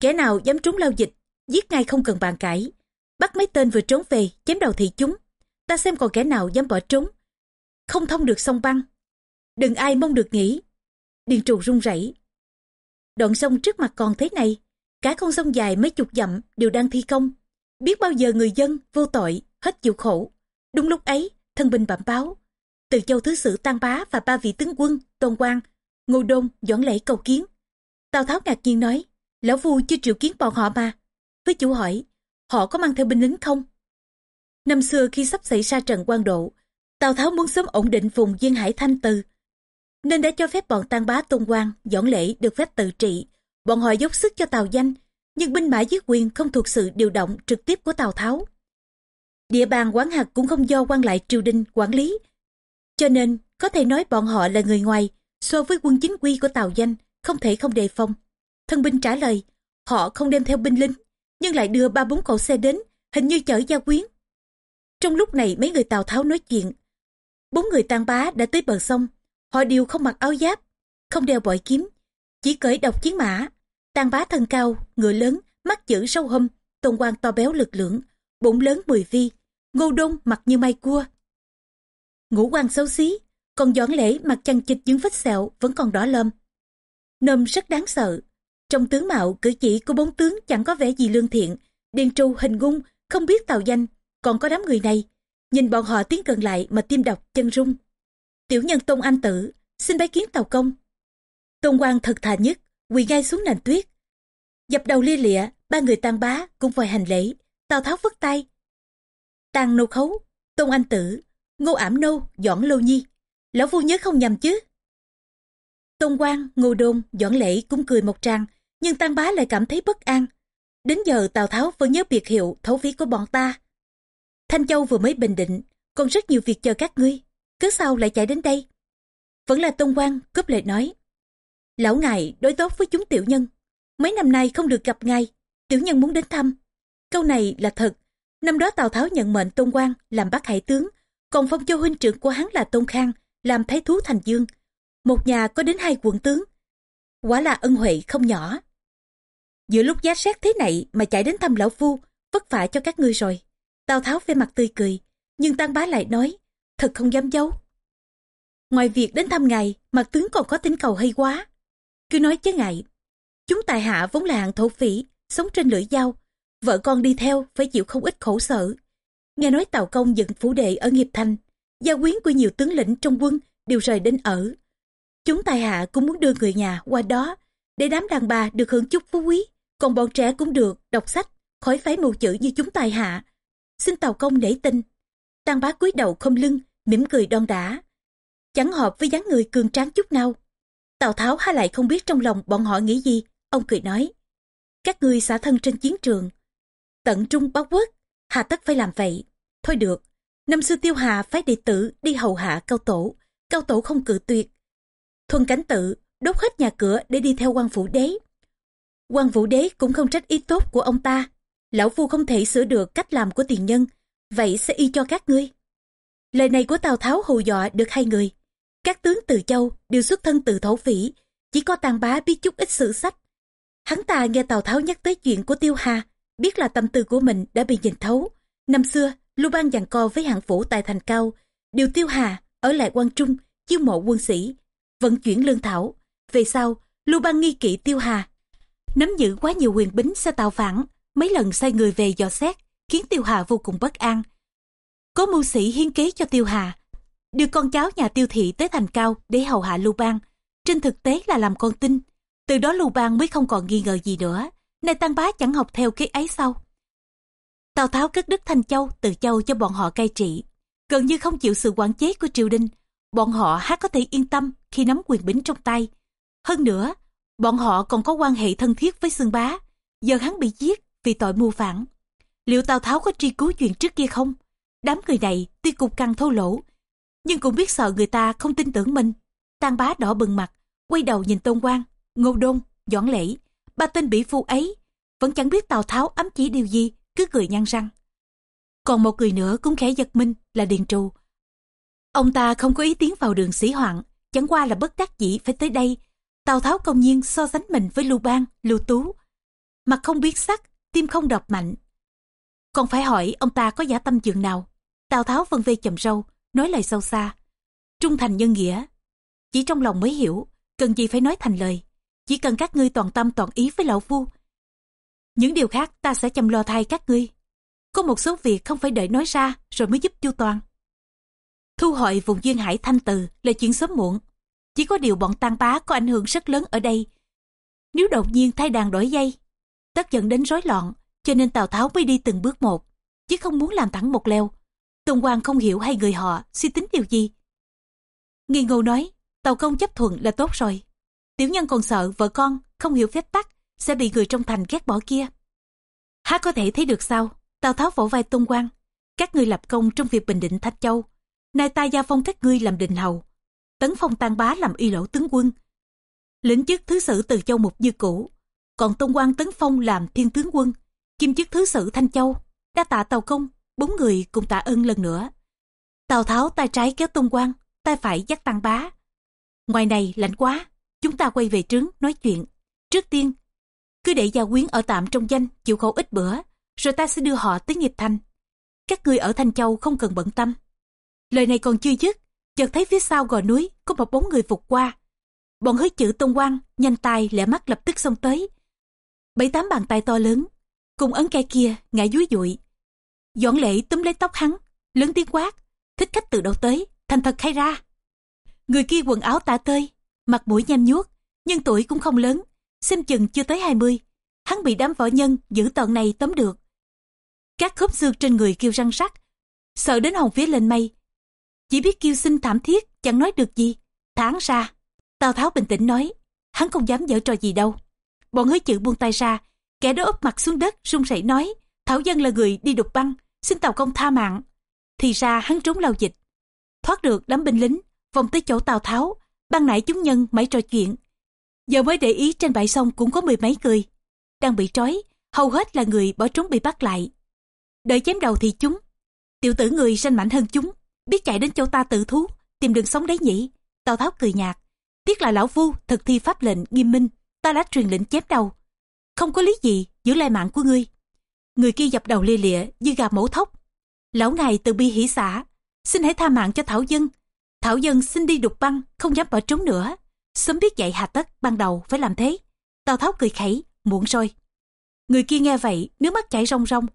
Kẻ nào dám trúng lao dịch, giết ngay không cần bàn cãi. Bắt mấy tên vừa trốn về, chém đầu thị chúng. Ta xem còn kẻ nào dám bỏ trốn. Không thông được sông băng. Đừng ai mong được nghỉ. Điền trù run rẩy. Đoạn sông trước mặt còn thế này. Cả con sông dài mấy chục dặm đều đang thi công. Biết bao giờ người dân vô tội, hết chịu khổ. Đúng lúc ấy, thân binh bẩm báo. Từ châu thứ sử Tăng Bá và ba vị tướng quân, Tôn Quang, Ngô Đôn, Doãn Lễ cầu kiến. Tào Tháo ngạc nhiên nói, Lão Phu chưa triệu kiến bọn họ mà. Với chủ hỏi, họ có mang theo binh lính không? Năm xưa khi sắp xảy ra trận quan độ, Tào Tháo muốn sớm ổn định vùng duyên hải thanh từ, nên đã cho phép bọn Tăng Bá Tôn Quang, Doãn Lễ được phép tự trị. Bọn họ dốc sức cho Tào Danh, nhưng binh mã dưới quyền không thuộc sự điều động trực tiếp của Tào Tháo. Địa bàn quán hạt cũng không do quan lại triều đình quản lý, cho nên có thể nói bọn họ là người ngoài so với quân chính quy của Tào Danh không thể không đề phòng. Thân binh trả lời, họ không đem theo binh lính, nhưng lại đưa ba bốn cậu xe đến, hình như chở gia quyến. Trong lúc này mấy người Tào Tháo nói chuyện. Bốn người tàn bá đã tới bờ sông, họ đều không mặc áo giáp, không đeo bội kiếm, chỉ cởi độc chiến mã. Tàn bá thân cao, ngựa lớn, mắt chữ sâu hâm, tôn quan to béo lực lưỡng, bụng lớn mười vi, ngô đông mặt như mai cua. Ngũ quan xấu xí, còn doãn lễ mặt chăn chịch những vết sẹo vẫn còn đỏ lơm. Nôm rất đáng sợ. Trong tướng mạo cử chỉ của bốn tướng chẳng có vẻ gì lương thiện. Điền trù hình ngung, không biết tào danh, còn có đám người này. Nhìn bọn họ tiến gần lại mà tim đập chân rung. Tiểu nhân Tôn Anh Tử, xin bái kiến tàu công. Tôn Quang thật thà nhất, quỳ ngay xuống nền tuyết. Dập đầu lia lịa, ba người tang bá cũng vội hành lễ. Tào Tháo vất tay. tang nô khấu, Tôn Anh Tử, Ngô ảm nô, Doãn Lô Nhi. Lão Phu nhớ không nhầm chứ. Tôn Quang, Ngô Đôn, Doãn Lễ cũng cười một tràng, nhưng Tăng Bá lại cảm thấy bất an. Đến giờ Tào Tháo vẫn nhớ biệt hiệu thấu phí của bọn ta. Thanh Châu vừa mới bình định, còn rất nhiều việc chờ các ngươi. Cứ sao lại chạy đến đây? Vẫn là Tôn Quang cướp lời nói. Lão ngài đối tốt với chúng tiểu nhân. Mấy năm nay không được gặp ngài, tiểu nhân muốn đến thăm. Câu này là thật. Năm đó Tào Tháo nhận mệnh Tôn Quang làm bác hải tướng, còn phong cho huynh trưởng của hắn là Tôn Khang làm thái thú thành dương. Một nhà có đến hai quận tướng. Quả là ân huệ không nhỏ. Giữa lúc giá xét thế này mà chạy đến thăm lão phu, vất vả cho các ngươi rồi. Tào Tháo về mặt tươi cười, nhưng Tăng Bá lại nói, thật không dám giấu. Ngoài việc đến thăm ngài, mặt tướng còn có tính cầu hay quá. Cứ nói chứ ngại. Chúng tài hạ vốn là hạng thổ phỉ, sống trên lưỡi dao. Vợ con đi theo phải chịu không ít khổ sở. Nghe nói Tào Công dựng phủ đệ ở Nghiệp Thành, gia quyến của nhiều tướng lĩnh trong quân đều rời đến ở. Chúng tài hạ cũng muốn đưa người nhà qua đó, để đám đàn bà được hưởng chút phú quý, còn bọn trẻ cũng được đọc sách, khỏi phải mù chữ như chúng tài hạ. Xin Tào Công để tin. Tăng bá cúi đầu không lưng, mỉm cười đon đả. Chẳng hợp với dáng người cường tráng chút nào. Tào Tháo há lại không biết trong lòng bọn họ nghĩ gì, ông cười nói. Các ngươi xả thân trên chiến trường, tận trung báo quốc, hà tất phải làm vậy. Thôi được, năm xưa tiêu hà phái đệ tử đi hầu hạ cao tổ, cao tổ không cự tuyệt. Thuần cánh tự đốt hết nhà cửa để đi theo quan phủ đế. quan vũ đế cũng không trách ý tốt của ông ta. Lão phu không thể sửa được cách làm của tiền nhân, vậy sẽ y cho các ngươi. Lời này của Tào Tháo hù dọa được hai người. Các tướng từ châu đều xuất thân từ thổ phỉ, chỉ có tàn bá biết chút ít sử sách. Hắn ta nghe Tào Tháo nhắc tới chuyện của Tiêu Hà, biết là tâm tư của mình đã bị nhìn thấu. Năm xưa, Lưu Bang giằng co với hạng phủ tại thành cao, điều Tiêu Hà ở lại quan trung, chiêu mộ quân sĩ, vận chuyển lương thảo. Về sau, Lưu Bang nghi kỵ Tiêu Hà, nắm giữ quá nhiều quyền bính sẽ tạo phản, mấy lần sai người về dò xét, khiến Tiêu Hà vô cùng bất an. Có mưu sĩ hiến kế cho Tiêu Hà, đưa con cháu nhà Tiêu Thị tới thành cao để hầu hạ Lưu Bang. Trên thực tế là làm con tin. Từ đó Lưu Bang mới không còn nghi ngờ gì nữa. Nay Tăng Bá chẳng học theo cái ấy sau. Tào Tháo cất đức Thanh Châu, Từ Châu cho bọn họ cai trị. Gần như không chịu sự quản chế của triều đình, bọn họ há có thể yên tâm khi nắm quyền bính trong tay. Hơn nữa, bọn họ còn có quan hệ thân thiết với xương Bá. Giờ hắn bị giết vì tội mưu phản. Liệu Tào Tháo có truy cứu chuyện trước kia không? Đám người này tuy cục căng thô lỗ, nhưng cũng biết sợ người ta không tin tưởng mình. Tang bá đỏ bừng mặt, quay đầu nhìn Tôn Quang, Ngô Đôn, Doãn Lễ, ba tên bị phu ấy, vẫn chẳng biết Tào Tháo ám chỉ điều gì, cứ cười nhăn răng. Còn một người nữa cũng khẽ giật mình là Điền Trù. Ông ta không có ý tiến vào đường sĩ hoạn, chẳng qua là bất đắc dĩ phải tới đây. Tào Tháo công nhiên so sánh mình với Lưu Bang, Lưu Tú. Mặt không biết sắc, tim không độc mạnh. Còn phải hỏi ông ta có giả tâm dường nào. Tào Tháo vân vê chầm râu, nói lời sâu xa. Trung thành nhân nghĩa. Chỉ trong lòng mới hiểu, cần gì phải nói thành lời. Chỉ cần các ngươi toàn tâm toàn ý với lão phu. Những điều khác ta sẽ chăm lo thay các ngươi. Có một số việc không phải đợi nói ra rồi mới giúp chu toàn. Thu hội vùng duyên hải thanh từ là chuyện sớm muộn. Chỉ có điều bọn tang bá có ảnh hưởng rất lớn ở đây. Nếu đột nhiên thay đàn đổi dây, tất dẫn đến rối loạn, cho nên Tào Tháo mới đi từng bước một, chứ không muốn làm thẳng một leo. Tùng Quang không hiểu hai người họ suy tính điều gì. Nghi ngô nói, Tàu công chấp thuận là tốt rồi. Tiểu nhân còn sợ vợ con không hiểu phép tắc sẽ bị người trong thành ghét bỏ kia. Há có thể thấy được sao? Tào Tháo vỗ vai Tôn Quang. Các ngươi lập công trong việc bình định Thạch Châu. Nay ta gia phong các ngươi làm đình hầu. Tấn phong tan bá làm y lỗ tướng quân. Lĩnh chức thứ sử từ châu mục như cũ. Còn Tôn Quang tấn phong làm thiên tướng quân. Kim chức thứ sử Thanh Châu. Đa tạ Tàu Công. Bốn người cùng tạ ơn lần nữa. Tào Tháo tay trái kéo Tôn Quang, tay phải dắt Tăng Bá. Ngoài này lạnh quá, chúng ta quay về trướng nói chuyện. Trước tiên, cứ để gia quyến ở tạm trong danh chịu khẩu ít bữa, rồi ta sẽ đưa họ tới nghiệp thành. Các ngươi ở Thanh Châu không cần bận tâm. Lời này còn chưa dứt, chợt thấy phía sau gò núi có một bóng người vụt qua. Bọn hứa chữ tôn quang, nhanh tay lẻ mắt lập tức xông tới. Bảy tám bàn tay to lớn, cùng ấn cây kia ngã dúi dụi. Doãn lễ túm lấy tóc hắn, lớn tiếng quát, thích khách từ đâu tới, thành thật khai ra. Người kia quần áo tả tơi, mặt mũi nhem nhuốc, nhưng tuổi cũng không lớn, xem chừng chưa tới 20. Hắn bị đám võ nhân giữ tận này tóm được. Các khớp xương trên người kêu răng rắc, sợ đến hồng phía lên mây. Chỉ biết kêu xin thảm thiết, chẳng nói được gì. Tháng ra, Tào Tháo bình tĩnh nói, hắn không dám dở trò gì đâu. Bọn hứa chữ buông tay ra, kẻ đó úp mặt xuống đất, run rẩy nói, Thảo Dân là người đi đục băng, xin tàu Công tha mạng. Thì ra hắn trốn lao dịch. Thoát được đám binh lính, vòng tới chỗ Tào Tháo, ban nãy chúng nhân mấy trò chuyện. Giờ mới để ý trên bãi sông cũng có mười mấy người. Đang bị trói, hầu hết là người bỏ trốn bị bắt lại. Đợi chém đầu thì chúng. Tiểu tử người sanh mạnh hơn chúng, biết chạy đến chỗ ta tự thú, tìm đường sống đấy nhỉ. Tào Tháo cười nhạt. Tiếc là lão vu thực thi pháp lệnh nghiêm minh, ta đã truyền lệnh chém đầu. Không có lý gì giữ lại mạng của ngươi. Người kia dập đầu lia lịa như gà mổ thóc. Lão ngài từ bi hỉ xả xin hãy tha mạng cho Thảo Dân Thảo Dân xin đi đục băng, không dám bỏ trốn nữa. Sớm biết dạy hà tất, ban đầu phải làm thế. Tào Tháo cười khẩy, muộn rồi. Người kia nghe vậy, nước mắt chảy rong rong.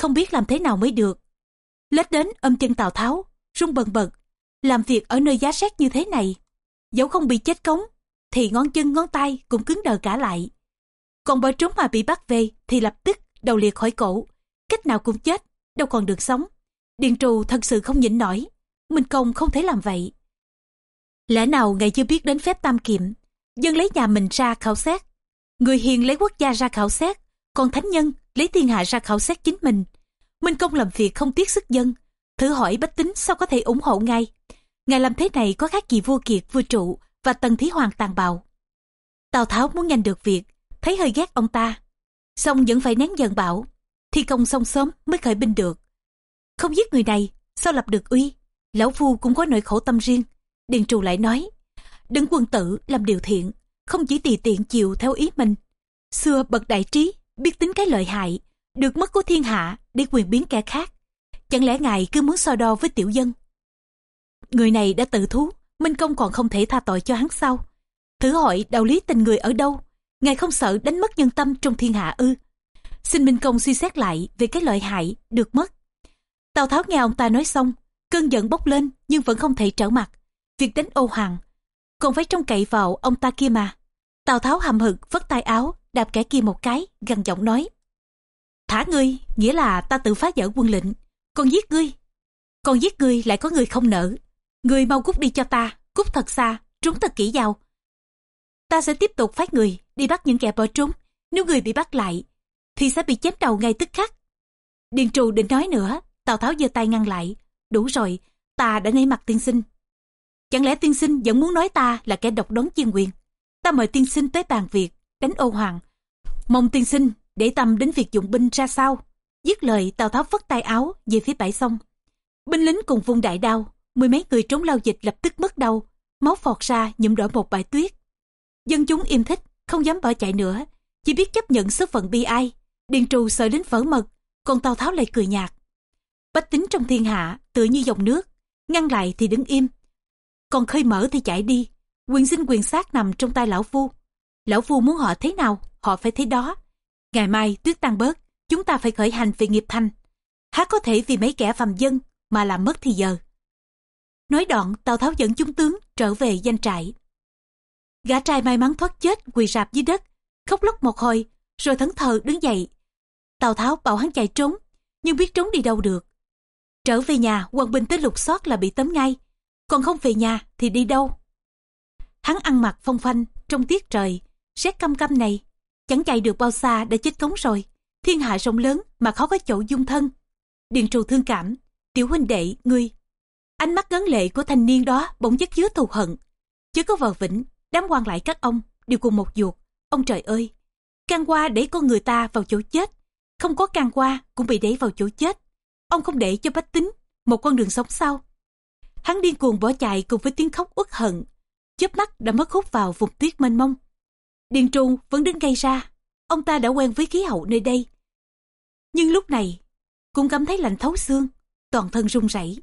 Không biết làm thế nào mới được. Lết đến ôm chân Tào Tháo, run bần bật. Làm việc ở nơi giá rét như thế này. Dẫu không bị chết cống, thì ngón chân ngón tay cũng cứng đờ cả lại. Còn bỏ trốn mà bị bắt về thì lập tức đầu liệt khỏi cổ. Cách nào cũng chết, đâu còn được sống. Điền trù thật sự không nhịn nổi. Minh Công không thể làm vậy. Lẽ nào ngài chưa biết đến phép tam kiệm, dân lấy nhà mình ra khảo xét. Người hiền lấy quốc gia ra khảo xét, còn thánh nhân lấy thiên hạ ra khảo xét chính mình. Minh Công làm việc không tiếc sức dân, thử hỏi bách tính sao có thể ủng hộ ngài. Ngài làm thế này có khác gì vua kiệt, vua trụ và tần thí hoàng tàn bạo. Tào Tháo muốn nhanh được việc, thấy hơi ghét ông ta. Xong vẫn phải nén giận bảo, thi công xong sớm mới khởi binh được. Không giết người này, sao lập được uy? Lão Phu cũng có nỗi khổ tâm riêng. Điền trù lại nói, đứng quân tử làm điều thiện, không chỉ tùy tiện chịu theo ý mình. Xưa bậc đại trí, biết tính cái lợi hại, được mất của thiên hạ để quyền biến kẻ khác. Chẳng lẽ ngài cứ muốn so đo với tiểu dân? Người này đã tự thú, Minh Công còn không thể tha tội cho hắn sao? Thử hỏi đạo lý tình người ở đâu? Ngài không sợ đánh mất nhân tâm trong thiên hạ ư? Xin Minh Công suy xét lại về cái lợi hại được mất. Tào Tháo nghe ông ta nói xong, Cơn giận bốc lên nhưng vẫn không thể trở mặt. Việc đánh ô hoàng, còn phải trông cậy vào ông ta kia mà. Tào Tháo hầm hực vất tay áo, đạp kẻ kia một cái, gằn giọng nói. Thả ngươi, nghĩa là ta tự phá vỡ quân lệnh. Còn giết ngươi. Còn giết ngươi lại có người không nỡ. Ngươi mau cút đi cho ta, cút thật xa, trốn thật kỹ vào. Ta sẽ tiếp tục phát người đi bắt những kẻ bỏ trốn. Nếu người bị bắt lại, thì sẽ bị chém đầu ngay tức khắc. Điền trù định nói nữa, Tào Tháo giơ tay ngăn lại. Đủ rồi, ta đã nể mặt tiên sinh. Chẳng lẽ tiên sinh vẫn muốn nói ta là kẻ độc đoán chuyên quyền? Ta mời tiên sinh tới bàn việc, đánh ô hoàng. Mong tiên sinh để tâm đến việc dụng binh ra sao. Dứt lời Tào Tháo vất tay áo về phía bãi sông. Binh lính cùng vung đại đao, mười mấy người trốn lao dịch lập tức mất đau, máu phọt ra nhuộm đỏ một bãi tuyết. Dân chúng im thích, không dám bỏ chạy nữa, chỉ biết chấp nhận số phận bi ai. Điền trù sợ đến vỡ mật, còn Tào Tháo lại cười nhạt. Bách tính trong thiên hạ tựa như dòng nước, ngăn lại thì đứng im, còn khơi mở thì chạy đi. Quyền sinh quyền sát nằm trong tay lão phu. Lão phu muốn họ thế nào, họ phải thế đó. Ngày mai tuyết tan bớt, chúng ta phải khởi hành về nghiệp thành. Há có thể vì mấy kẻ phàm dân mà làm mất thì giờ. Nói đoạn, Tào Tháo dẫn chúng tướng trở về danh trại. Gã trai may mắn thoát chết quỳ rạp dưới đất, khóc lóc một hồi, rồi thẫn thờ đứng dậy. Tào Tháo bảo hắn chạy trốn, nhưng biết trốn đi đâu được. Trở về nhà, quân binh tới lục soát là bị tấm ngay, còn không về nhà thì đi đâu. Hắn ăn mặc phong phanh trong tiết trời, rét căm căm này, chẳng chạy được bao xa đã chết cống rồi. Thiên hạ rộng lớn mà khó có chỗ dung thân. Điện trù thương cảm, tiểu huynh đệ, ngươi. Ánh mắt ngấn lệ của thanh niên đó bỗng chất chứa thù hận. Chứ có vợ vĩnh, đám quan lại các ông đều cùng một ruột. Ông trời ơi, can qua để con người ta vào chỗ chết. Không có can qua cũng bị đẩy vào chỗ chết. Ông không để cho bách tính một con đường sống sau. Hắn điên cuồng bỏ chạy cùng với tiếng khóc uất hận. chớp mắt đã mất hút vào vùng tuyết mênh mông. Điền trung vẫn đứng gây ra. Ông ta đã quen với khí hậu nơi đây. Nhưng lúc này, cũng cảm thấy lạnh thấu xương, toàn thân run rẩy.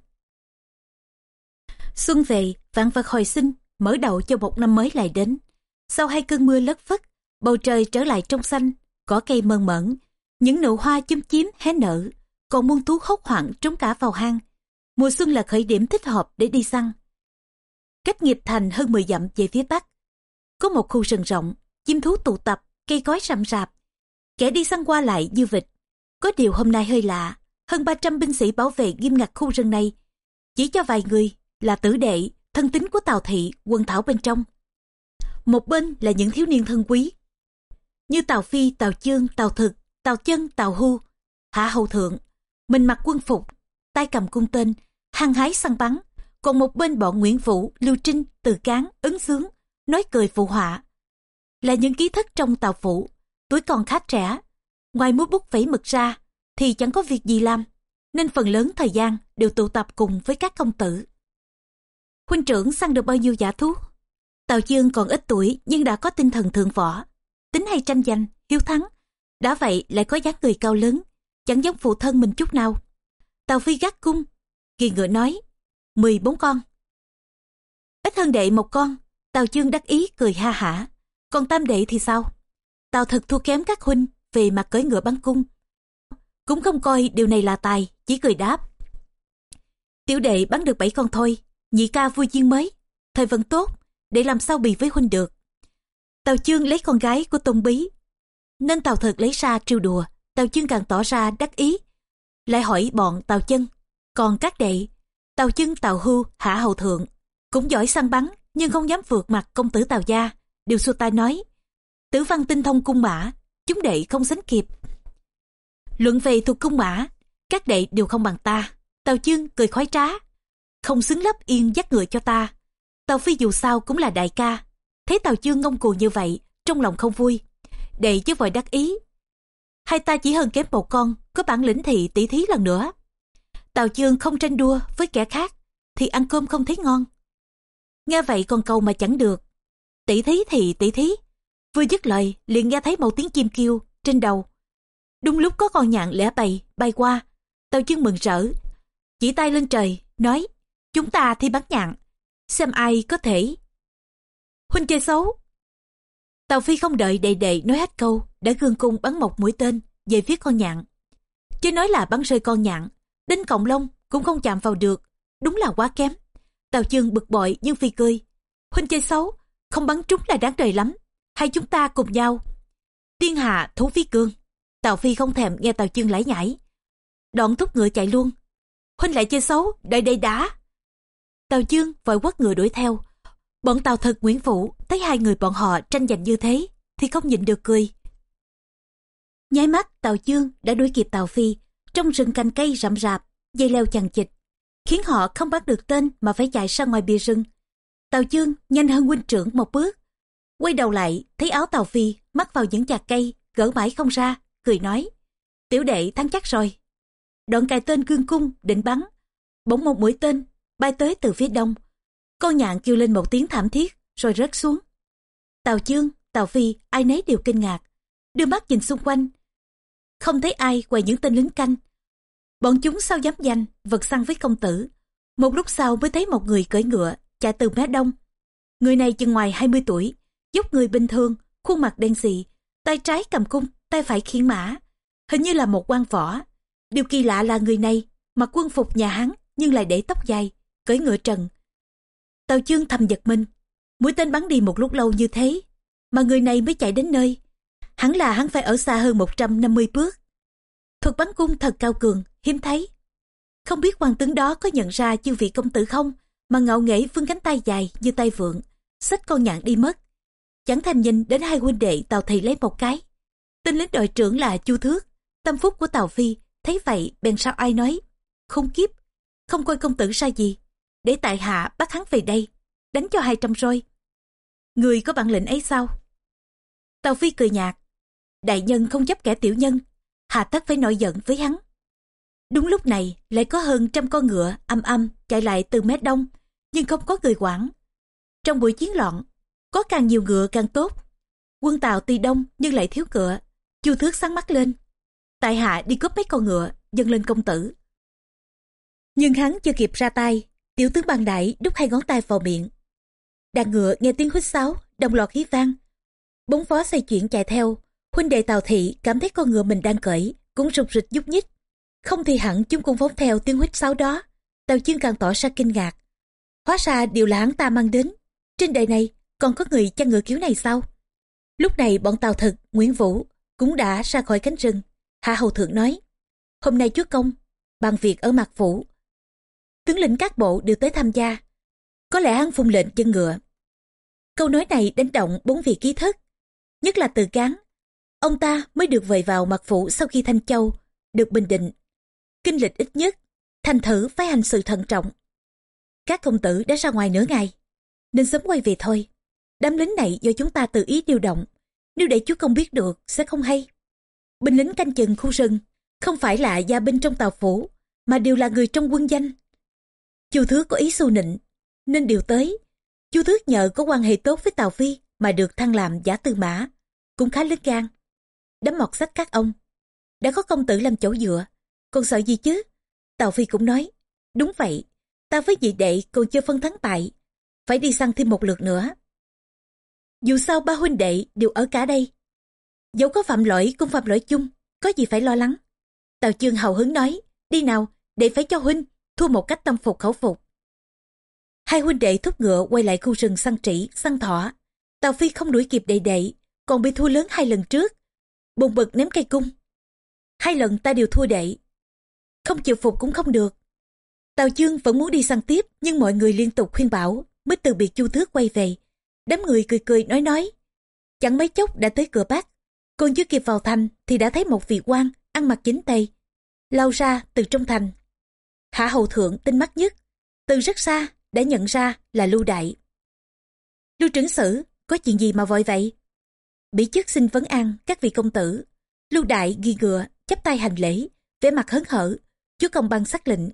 Xuân về, vạn vật hồi sinh, mở đầu cho một năm mới lại đến. Sau hai cơn mưa lất phất, bầu trời trở lại trong xanh, cỏ cây mơn mởn, những nụ hoa chấm chím hé nở, còn muôn thú hốc hoảng trốn cả vào hang. Mùa xuân là khởi điểm thích hợp để đi săn. Cách nghiệp thành hơn 10 dặm về phía bắc. Có một khu rừng rộng, chim thú tụ tập, cây cối rậm rạp. Kẻ đi săn qua lại như vịt. Có điều hôm nay hơi lạ, hơn 300 binh sĩ bảo vệ nghiêm ngặt khu rừng này. Chỉ cho vài người là tử đệ, thân tín của Tào Thị, quân thảo bên trong. Một bên là những thiếu niên thân quý. Như Tào Phi, Tào Chương, Tào Thực, Tào Chân, Tào Hu, Hạ Hầu Thượng. Mình mặc quân phục, tay cầm cung tên, hăng hái săn bắn. Còn một bên bọn Nguyễn Vũ, Lưu Trinh, Từ Cán, Ứng Sướng, nói cười phụ họa. Là những ký thức trong Tào phủ, tuổi còn khá trẻ. Ngoài múa bút vẫy mực ra, thì chẳng có việc gì làm, nên phần lớn thời gian đều tụ tập cùng với các công tử. Huynh trưởng săn được bao nhiêu giả thú? Tào Dương còn ít tuổi nhưng đã có tinh thần thượng võ, tính hay tranh giành, hiếu thắng. Đã vậy lại có dáng người cao lớn, chẳng giống phụ thân mình chút nào. Tào Phi gác cung, kỳ ngựa nói, 14 con. Ít hơn đệ một con, Tào Chương đắc ý cười ha hả. Còn tam đệ thì sao? Tào thật thua kém các huynh về mặt cưỡi ngựa bắn cung. Cũng không coi điều này là tài, chỉ cười đáp. Tiểu đệ bắn được bảy con thôi, nhị ca vui chiên mới, thời vẫn tốt, để làm sao bị với huynh được. Tào Chương lấy con gái của Tôn Bí, nên Tào Thật lấy ra trêu đùa, Tào Chương càng tỏ ra đắc ý. Lại hỏi bọn Tào Chân, còn các đệ, Tào Chân Tào Hưu, Hạ Hầu Thượng, cũng giỏi săn bắn nhưng không dám vượt mặt công tử Tào Gia, đều xua tay nói. Tử văn tinh thông cung mã, chúng đệ không sánh kịp. Luận về thuộc cung mã, các đệ đều không bằng ta. Tào Chương cười khoái trá, không xứng lấp yên dắt ngựa cho ta. Tào Phi dù sao cũng là đại ca, thấy Tào Chương ngông cuồng như vậy, trong lòng không vui. Đệ chứ vội đắc ý. Hai ta chỉ hơn kém một con, có bản lĩnh thì tỷ thí lần nữa. Tào Chương không tranh đua với kẻ khác, thì ăn cơm không thấy ngon. Nghe vậy còn câu mà chẳng được. Tỷ thí thì tỷ thí. Vừa dứt lời, liền nghe thấy một tiếng chim kêu trên đầu. Đúng lúc có con nhạn lẻ bầy bay qua, Tào Chương mừng rỡ, chỉ tay lên trời, nói: chúng ta thi bắn nhạn, xem ai có thể. Huynh chơi xấu. Tàu Phi không đợi đệ đệ nói hết câu, đã gương cung bắn một mũi tên về phía con nhạn. Chứ nói là bắn rơi con nhạn, đến cộng lông cũng không chạm vào được, đúng là quá kém. tàu Chương bực bội nhưng Phi cười. Huynh chơi xấu, không bắn trúng là đáng đời lắm. hay chúng ta cùng nhau. Tiên hạ thú phi cương. tàu Phi không thèm nghe tàu Chương lải nhải. Đoạn thúc ngựa chạy luôn. Huynh lại chơi xấu, đợi đây đá. Tào Chương vội quất người đuổi theo. Bọn Tào Thực Nguyễn Phụ thấy hai người bọn họ tranh giành như thế thì không nhịn được cười. Nháy mắt Tào Chương đã đuổi kịp Tào Phi trong rừng cành cây rậm rạp, dây leo chằng chịt, khiến họ không bắt được tên mà phải chạy ra ngoài bìa rừng. Tào Chương nhanh hơn huynh trưởng một bước, quay đầu lại thấy áo Tào Phi mắc vào những chạc cây, gỡ mãi không ra, cười nói: "Tiểu đệ thắng chắc rồi." Đoạn cài tên cương cung định bắn, bỗng một mũi tên bay tới từ phía đông. Con nhạn kêu lên một tiếng thảm thiết rồi rớt xuống. Tào Chương, Tào Phi ai nấy đều kinh ngạc, đưa mắt nhìn xung quanh. Không thấy ai ngoài những tên lính canh. Bọn chúng sao dám danh vật săn với công tử. Một lúc sau mới thấy một người cưỡi ngựa chạy từ mé đông. Người này chừng ngoài 20 tuổi, giúp người bình thường, khuôn mặt đen xì, tay trái cầm cung, tay phải khiển mã. Hình như là một quan võ. Điều kỳ lạ là người này mặc quân phục nhà hắn nhưng lại để tóc dài, cưỡi ngựa trần. tàu chương thầm giật mình, mũi tên bắn đi một lúc lâu như thế, mà người này mới chạy đến nơi. Hẳn là hắn phải ở xa hơn 150 bước. Thuật bắn cung thật cao cường, hiếm thấy. Không biết quan tướng đó có nhận ra chư vị công tử không, mà ngạo nghễ vương cánh tay dài như tay vượng, xách con nhạn đi mất. Chẳng thèm nhìn đến hai huynh đệ tàu Thị lấy một cái. Tên lính đội trưởng là Chu Thước, tâm phúc của tàu Phi, thấy vậy bèn sao ai nói. Không kiếp, không coi công tử sai gì, để tại hạ bắt hắn về đây, đánh cho hai trăm roi. Người có bản lệnh ấy sao? tàu Phi cười nhạt, đại nhân không chấp kẻ tiểu nhân, hà tất phải nổi giận với hắn. Đúng lúc này lại có hơn trăm con ngựa âm âm chạy lại từ mé đông, nhưng không có người quản. Trong buổi chiến loạn, có càng nhiều ngựa càng tốt. Quân Tàu tuy đông nhưng lại thiếu ngựa. Chu Thước sáng mắt lên. Tại hạ đi cướp mấy con ngựa, dâng lên công tử. Nhưng hắn chưa kịp ra tay, tiểu tướng bằng đại đút hai ngón tay vào miệng. Đàn ngựa nghe tiếng huýt sáo, đồng loạt khí vang. bốn phó xoay chuyển chạy theo, huynh đệ Tào Thị cảm thấy con ngựa mình đang cởi, cũng rụt rịch nhúc nhích. Không thì hẳn chúng cũng phóng theo tiếng huýt sáo đó. Tào Chương càng tỏ ra kinh ngạc. Hóa ra điều là hắn ta mang đến. Trên đời này còn có người chăn ngựa kiểu này sao? Lúc này bọn Tào Thực, Nguyễn Vũ cũng đã ra khỏi cánh rừng. Hạ Hầu Thượng nói, hôm nay chúa công, bằng việc ở mặt phủ, tướng lĩnh các bộ đều tới tham gia. Có lẽ hắn phung lệnh chân ngựa. Câu nói này đánh động bốn vị ký thức, nhất là từ cán. Ông ta mới được vời vào mặt phủ sau khi Thanh Châu được bình định. Kinh lịch ít nhất, thành thử phải hành sự thận trọng. Các công tử đã ra ngoài nửa ngày, nên sớm quay về thôi. Đám lính này do chúng ta tự ý điều động, nếu để chú không biết được sẽ không hay. Binh lính canh chừng khu rừng, không phải là gia binh trong tàu phủ, mà đều là người trong quân danh. Chu Thước có ý xu nịnh, nên điều tới. Chu Thước nhờ có quan hệ tốt với Tào Phi mà được thăng làm giả tư mã, cũng khá lớn gan. Đám mọt sách các ông, đã có công tử làm chỗ dựa, còn sợ gì chứ? Tào Phi cũng nói, đúng vậy, ta với vị đệ còn chưa phân thắng bại phải đi săn thêm một lượt nữa. Dù sao ba huynh đệ đều ở cả đây. Dẫu có phạm lỗi cũng phạm lỗi chung, có gì phải lo lắng. Tào Chương hào hứng nói, đi nào, để phải cho huynh, thua một cách tâm phục khẩu phục. Hai huynh đệ thúc ngựa quay lại khu rừng săn trĩ, săn thỏ. Tào Phi không đuổi kịp đệ đệ, còn bị thua lớn hai lần trước. Bùng bực ném cây cung. Hai lần ta đều thua đệ. Không chịu phục cũng không được. Tào Dương vẫn muốn đi săn tiếp, nhưng mọi người liên tục khuyên bảo, mới từ biệt Chu Thước quay về. Đám người cười cười nói nói. Chẳng mấy chốc đã tới cửa bắc. Còn chưa kịp vào thành thì đã thấy một vị quan ăn mặc chính tây. Lao ra từ trong thành. Hạ hầu thượng tinh mắt nhất. Từ rất xa đã nhận ra là Lưu Đại. Lưu trưởng sử, có chuyện gì mà vội vậy? bỉ chức xin vấn an các vị công tử. Lưu Đại ghi ngựa, chắp tay hành lễ, vẻ mặt hớn hở, chúa công ban sắc lệnh.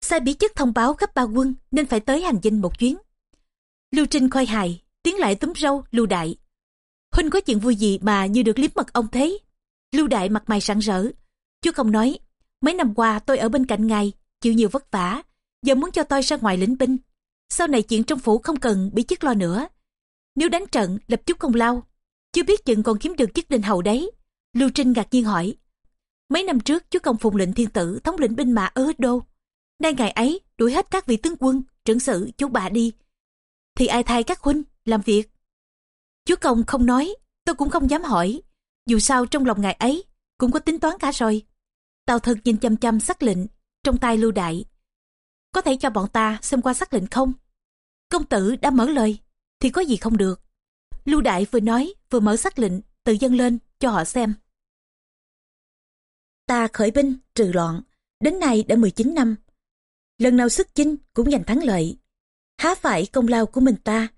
Sai bí chức thông báo khắp ba quân nên phải tới hành dinh một chuyến. Lưu Trinh khôi hài, tiến lại túm râu, Lưu Đại. Huynh có chuyện vui gì mà như được liếm mật ông thế? Lưu Đại mặt mày sẵn rỡ. chúa không nói, mấy năm qua tôi ở bên cạnh ngài, chịu nhiều vất vả, giờ muốn cho tôi ra ngoài lĩnh binh. Sau này chuyện trong phủ không cần bị chức lo nữa. Nếu đánh trận, lập chút công lao, chưa biết chừng còn kiếm được chức đình hầu đấy. Lưu Trinh ngạc nhiên hỏi. Mấy năm trước chú công phùng lệnh thiên tử thống lĩnh binh mã ở đô. Nay ngày ấy đuổi hết các vị tướng quân, trưởng sự, chú bà đi, thì ai thay các huynh làm việc. Chúa công không nói, tôi cũng không dám hỏi. Dù sao trong lòng ngài ấy cũng có tính toán cả rồi. Tào thực nhìn chăm chăm sắc lệnh trong tay lưu đại. Có thể cho bọn ta xem qua sắc lệnh không? Công tử đã mở lời, thì có gì không được. Lưu đại vừa nói vừa mở sắc lệnh tự dâng lên cho họ xem. Ta khởi binh trừ loạn, đến nay đã 19 năm. Lần nào xuất chinh cũng giành thắng lợi. Há phải công lao của mình ta,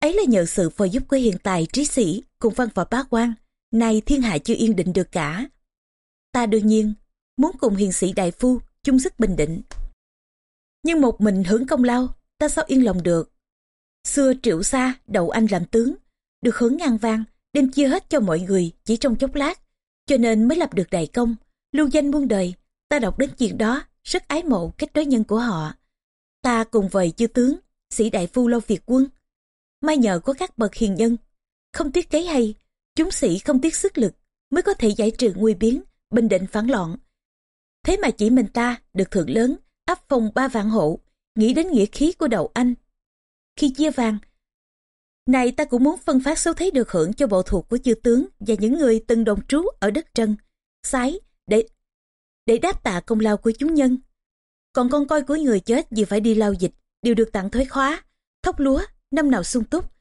ấy là nhờ sự phò giúp của hiện tại trí sĩ cùng văn võ bá quan, nay thiên hạ chưa yên định được cả. Ta đương nhiên muốn cùng hiền sĩ đại phu chung sức bình định. Nhưng một mình hưởng công lao, ta sao yên lòng được. Xưa triệu xa đậu anh làm tướng, được hưởng ngang vang, đem chia hết cho mọi người chỉ trong chốc lát, cho nên mới lập được đại công, lưu danh muôn đời. Ta đọc đến chuyện đó, rất ái mộ cách đối nhân của họ. Ta cùng vời chư tướng, sĩ đại phu lâu việt quân. May nhờ có các bậc hiền nhân, không tiếc kế hay, chúng sĩ không tiếc sức lực, mới có thể giải trừ nguy biến, bình định phản loạn. Thế mà chỉ mình ta được thượng lớn, áp phong ba vạn hộ, nghĩ đến nghĩa khí của đầu anh. Khi chia vàng, này ta cũng muốn phân phát số thế được hưởng cho bộ thuộc của chư tướng và những người từng đồng trú ở đất trân, sái để để đáp tạ công lao của chúng nhân. Còn con coi của người chết vì phải đi lao dịch đều được tặng thuế khóa, thóc lúa, năm nào sung túc.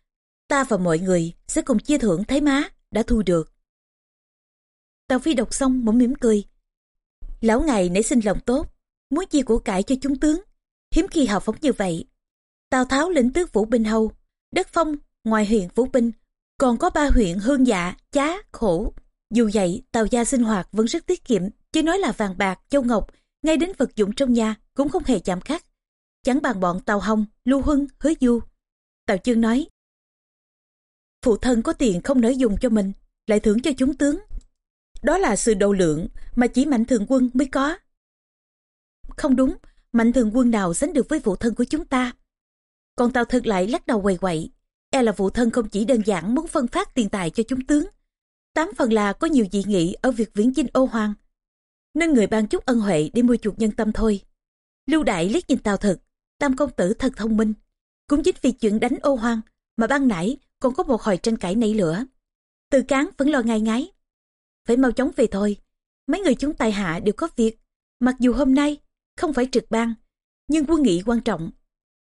Ta và mọi người sẽ cùng chia thưởng thấy má đã thu được. Tào Phi đọc xong mỏng mỉm cười. Lão ngài nảy sinh lòng tốt, muốn chia của cải cho chúng tướng. Hiếm khi hào phóng như vậy. Tào Tháo lĩnh tước Vũ Binh Hầu, đất phong ngoài huyện Vũ Binh, còn có ba huyện Hương Dạ, Chá, Khổ. Dù vậy, Tào gia sinh hoạt vẫn rất tiết kiệm, chứ nói là vàng bạc, châu ngọc, ngay đến vật dụng trong nhà cũng không hề chạm khắc. Chẳng bằng bọn Tào Hồng, Lưu Huân, Hứa Du. Tào Chương nói, phụ thân có tiền không nỡ dùng cho mình, lại thưởng cho chúng tướng. Đó là sự độ lượng mà chỉ mạnh thường quân mới có. Không đúng, mạnh thường quân nào sánh được với vụ thân của chúng ta. Còn Tào Thực lại lắc đầu quầy quậy, e là vụ thân không chỉ đơn giản muốn phân phát tiền tài cho chúng tướng. Tám phần là có nhiều dị nghị ở việc viễn chinh ô hoang. Nên người ban chút ân huệ để mua chuộc nhân tâm thôi. Lưu Đại liếc nhìn Tào Thực, Tam công tử thật thông minh. Cũng chính vì chuyện đánh ô hoang mà ban nãy còn có một hồi tranh cãi nảy lửa. Từ cán vẫn lo ngai ngái. Phải mau chóng về thôi. Mấy người chúng tài hạ đều có việc. Mặc dù hôm nay không phải trực ban, nhưng quân nghị quan trọng.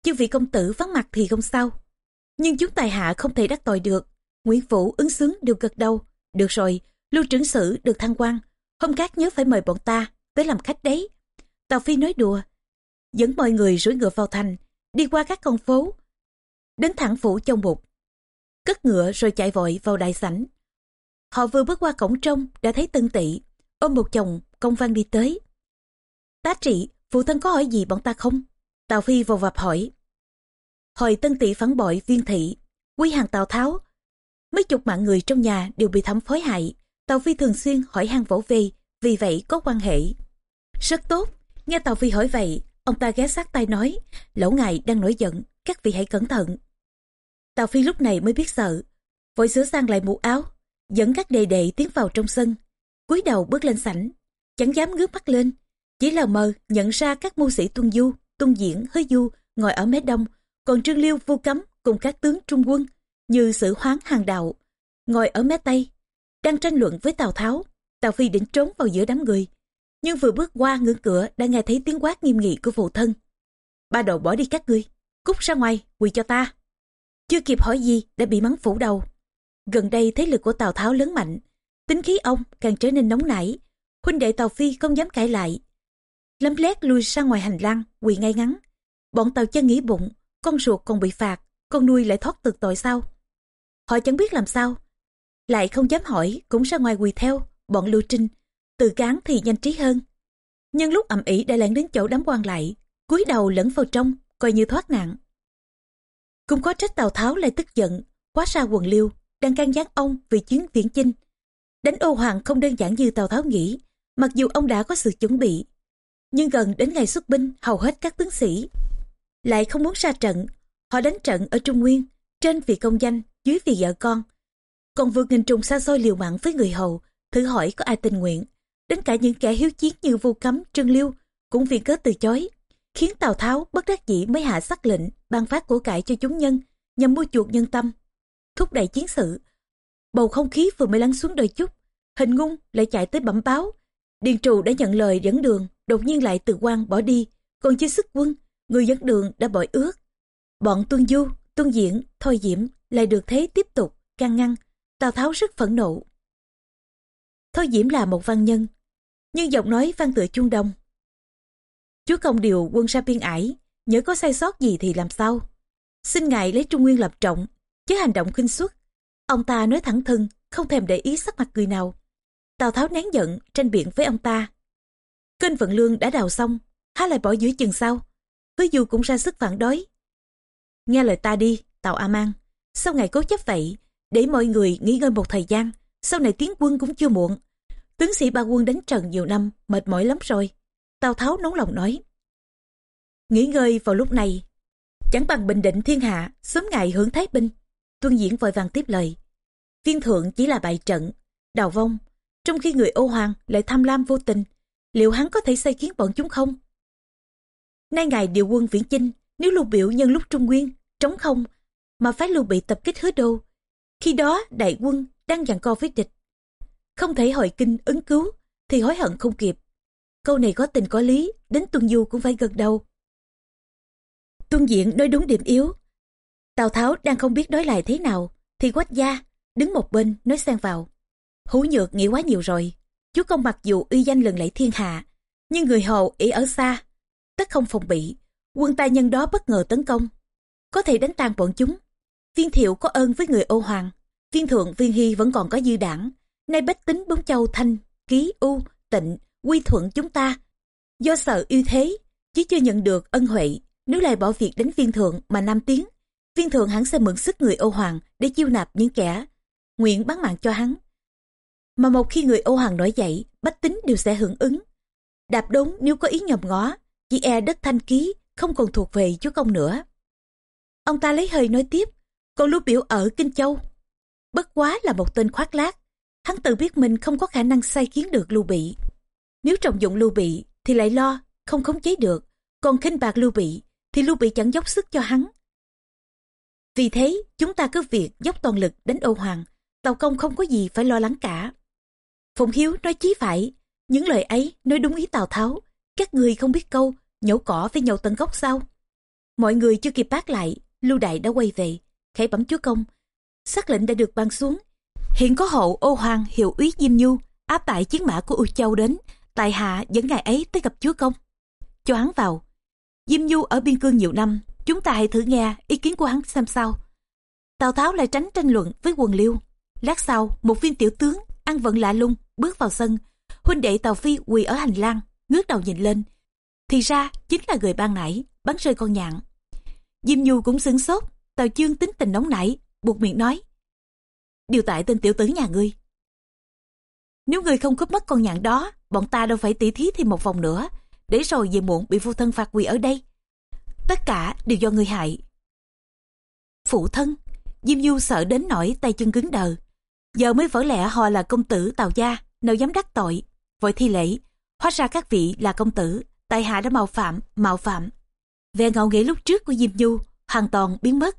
Chứ vị công tử vắng mặt thì không sao. Nhưng chúng tài hạ không thể đắc tội được. Nguyễn Vũ ứng xứng đều gật đầu. Được rồi, lưu trưởng sử được thăng quan. Hôm khác nhớ phải mời bọn ta tới làm khách đấy. Tào Phi nói đùa. Dẫn mọi người rủi ngựa vào thành, đi qua các con phố. Đến thẳng phủ châu mục. Cất ngựa rồi chạy vội vào đại sảnh. Họ vừa bước qua cổng trong đã thấy tân tị, ôm một chồng công văn đi tới. Tá trị, phụ thân có hỏi gì bọn ta không? Tào Phi vào vập hỏi. Hồi tân tị phản bội viên thị, quy hàng Tào Tháo. Mấy chục mạng người trong nhà đều bị thẩm phối hại. Tào Phi thường xuyên hỏi hàng vỗ về, vì vậy có quan hệ. Rất tốt, nghe Tào Phi hỏi vậy, ông ta ghé sát tay nói, lỗ ngài đang nổi giận, các vị hãy cẩn thận. Tào Phi lúc này mới biết sợ, vội sửa sang lại mũ áo, dẫn các đề đệ tiến vào trong sân, cúi đầu bước lên sảnh, chẳng dám ngước mắt lên, chỉ lờ mờ nhận ra các mưu sĩ tuân du, tuân diễn, hứa du ngồi ở mé đông, còn Trương Liêu vu cấm cùng các tướng trung quân như sử hoáng hàng đạo, ngồi ở mé tây, đang tranh luận với Tào Tháo. Tào Phi định trốn vào giữa đám người, nhưng vừa bước qua ngưỡng cửa đã nghe thấy tiếng quát nghiêm nghị của phụ thân. Ba đầu bỏ đi các ngươi, cút ra ngoài, quỳ cho ta. Chưa kịp hỏi gì đã bị mắng phủ đầu. Gần đây thế lực của Tào Tháo lớn mạnh, tính khí ông càng trở nên nóng nảy. Huynh đệ Tào Phi không dám cãi lại. Lấm lét lui ra ngoài hành lang, quỳ ngay ngắn. Bọn Tào chân nghĩ bụng, con ruột còn bị phạt, con nuôi lại thoát từ tội sao? Họ chẳng biết làm sao. Lại không dám hỏi, cũng ra ngoài quỳ theo, bọn Lưu Trinh. Từ cán thì nhanh trí hơn. Nhưng lúc ẩm ỉ đã lẻn đến chỗ đám quan lại, cúi đầu lẫn vào trong, coi như thoát nạn. Cũng có trách Tào Tháo lại tức giận, quá xa quần liêu, đang can gián ông vì chuyến viễn chinh. Đánh ô hoàng không đơn giản như Tào Tháo nghĩ, mặc dù ông đã có sự chuẩn bị. Nhưng gần đến ngày xuất binh, hầu hết các tướng sĩ lại không muốn ra trận. Họ đánh trận ở Trung Nguyên, trên vì công danh, dưới vì vợ con. Còn vượt nghìn trùng xa xôi liều mạng với người hầu, thử hỏi có ai tình nguyện. Đến cả những kẻ hiếu chiến như Vu cấm, trương liêu, cũng vì cớ từ chối. Khiến Tào Tháo bất đắc dĩ mới hạ sắc lệnh, ban phát của cải cho chúng nhân, nhằm mua chuộc nhân tâm. Thúc đẩy chiến sự. Bầu không khí vừa mới lắng xuống đôi chút, hình ngung lại chạy tới bẩm báo. Điền trù đã nhận lời dẫn đường, đột nhiên lại từ quan bỏ đi, còn chưa sức quân, người dẫn đường đã bội ước. Bọn tuân du, tuân diễn, thôi diễm lại được thế tiếp tục, can ngăn, Tào Tháo rất phẫn nộ. Thôi diễm là một văn nhân, nhưng giọng nói văn tựa chuông đông. Chúa công điều quân ra biên ải, nhớ có sai sót gì thì làm sao? Xin ngài lấy Trung Nguyên lập trọng, chứ hành động khinh suất. Ông ta nói thẳng thừng, không thèm để ý sắc mặt người nào. Tào Tháo nén giận, tranh biện với ông ta. Kênh vận lương đã đào xong, há lại bỏ dưới chừng sao? Hứa du cũng ra sức phản đối. Nghe lời ta đi, Tào A Mang. Sau ngày cố chấp vậy? Để mọi người nghỉ ngơi một thời gian, sau này tiến quân cũng chưa muộn. Tướng sĩ ba quân đánh trần nhiều năm, mệt mỏi lắm rồi. Tào Tháo nóng lòng nói. Nghỉ ngơi vào lúc này, chẳng bằng bình định thiên hạ, sớm ngày hưởng thái binh. Tuân diễn vội vàng tiếp lời. Viên thượng chỉ là bại trận, đào vong, trong khi người ô hoàng lại tham lam vô tình. Liệu hắn có thể xây kiến bọn chúng không? Nay ngài điều quân viễn chinh, nếu lưu biểu nhân lúc trung nguyên, trống không, mà phái lưu bị tập kích hứa đô. Khi đó đại quân đang giằng co với địch. Không thể hồi kinh ứng cứu, thì hối hận không kịp. Câu này có tình có lý, đến tuân du cũng phải gật đầu. Tuân diện nói đúng điểm yếu. Tào Tháo đang không biết đối lại thế nào, thì quách gia, đứng một bên, nói xen vào. Hú nhược nghĩ quá nhiều rồi. Chúa công mặc dù uy danh lừng lẫy thiên hạ, nhưng người hầu ỷ ở xa, tất không phòng bị. Quân ta nhân đó bất ngờ tấn công, có thể đánh tan bọn chúng. Viên thiệu có ơn với người ô hoàng, viên thượng viên hy vẫn còn có dư đảng. Nay bách tính bốn châu thanh, ký, u, tịnh, quy thuận chúng ta. Do sợ yêu thế, chứ chưa nhận được ân huệ, nếu lại bỏ việc đánh viên thượng mà nam tiến, viên thượng hắn sẽ mượn sức người ô hoàng để chiêu nạp những kẻ nguyện bán mạng cho hắn. Mà một khi người ô hoàng nổi dậy, bách tính đều sẽ hưởng ứng. Đạp đốn nếu có ý nhòm ngó, chỉ e đất thanh ký không còn thuộc về chúa công nữa. Ông ta lấy hơi nói tiếp, còn lưu biểu ở Kinh Châu. Bất quá là một tên khoác lác, hắn tự biết mình không có khả năng sai kiến được lưu bị. Nếu trọng dụng lưu bị thì lại lo, không khống chế được, còn khinh bạc lưu bị thì lưu bị chẳng dốc sức cho hắn. Vì thế, chúng ta cứ việc dốc toàn lực đến Âu hoàng, tàu công không có gì phải lo lắng cả. Phụng Hiếu nói chí phải, những lời ấy nói đúng ý Tào Tháo, các người không biết câu, nhổ cỏ với nhậu tận gốc sao. Mọi người chưa kịp bác lại, Lưu Đại đã quay về, khẽ bấm chúa công. Xác lệnh đã được ban xuống. Hiện có hậu ô hoàng hiệu úy Diêm Nhu áp tải chiến mã của U Châu đến, tại hạ dẫn ngài ấy tới gặp chúa công. Cho hắn vào. Diêm Nhu ở biên cương nhiều năm, chúng ta hãy thử nghe ý kiến của hắn xem sao. Tào Tháo lại tránh tranh luận với quần liêu. Lát sau, một viên tiểu tướng, ăn vận lạ lung, bước vào sân. Huynh đệ Tào Phi quỳ ở hành lang, ngước đầu nhìn lên. Thì ra, chính là người ban nãy, bắn rơi con nhạn. Diêm Nhu cũng sửng sốt, Tào Chương tính tình nóng nảy, buộc miệng nói. Điều tại tên tiểu tử nhà ngươi. Nếu ngươi không cướp mất con nhạn đó, bọn ta đâu phải tỉ thí thêm một vòng nữa, để rồi về muộn bị phu thân phạt quỳ ở đây. Tất cả đều do ngươi hại. Phụ thân, Diêm Du sợ đến nỗi tay chân cứng đờ. Giờ mới vỡ lẽ họ là công tử Tào Gia, nào dám đắc tội. Vội thi lễ, hóa ra các vị là công tử, tại hạ đã mạo phạm, mạo phạm. Vẻ ngạo nghễ lúc trước của Diêm Du hoàn toàn biến mất.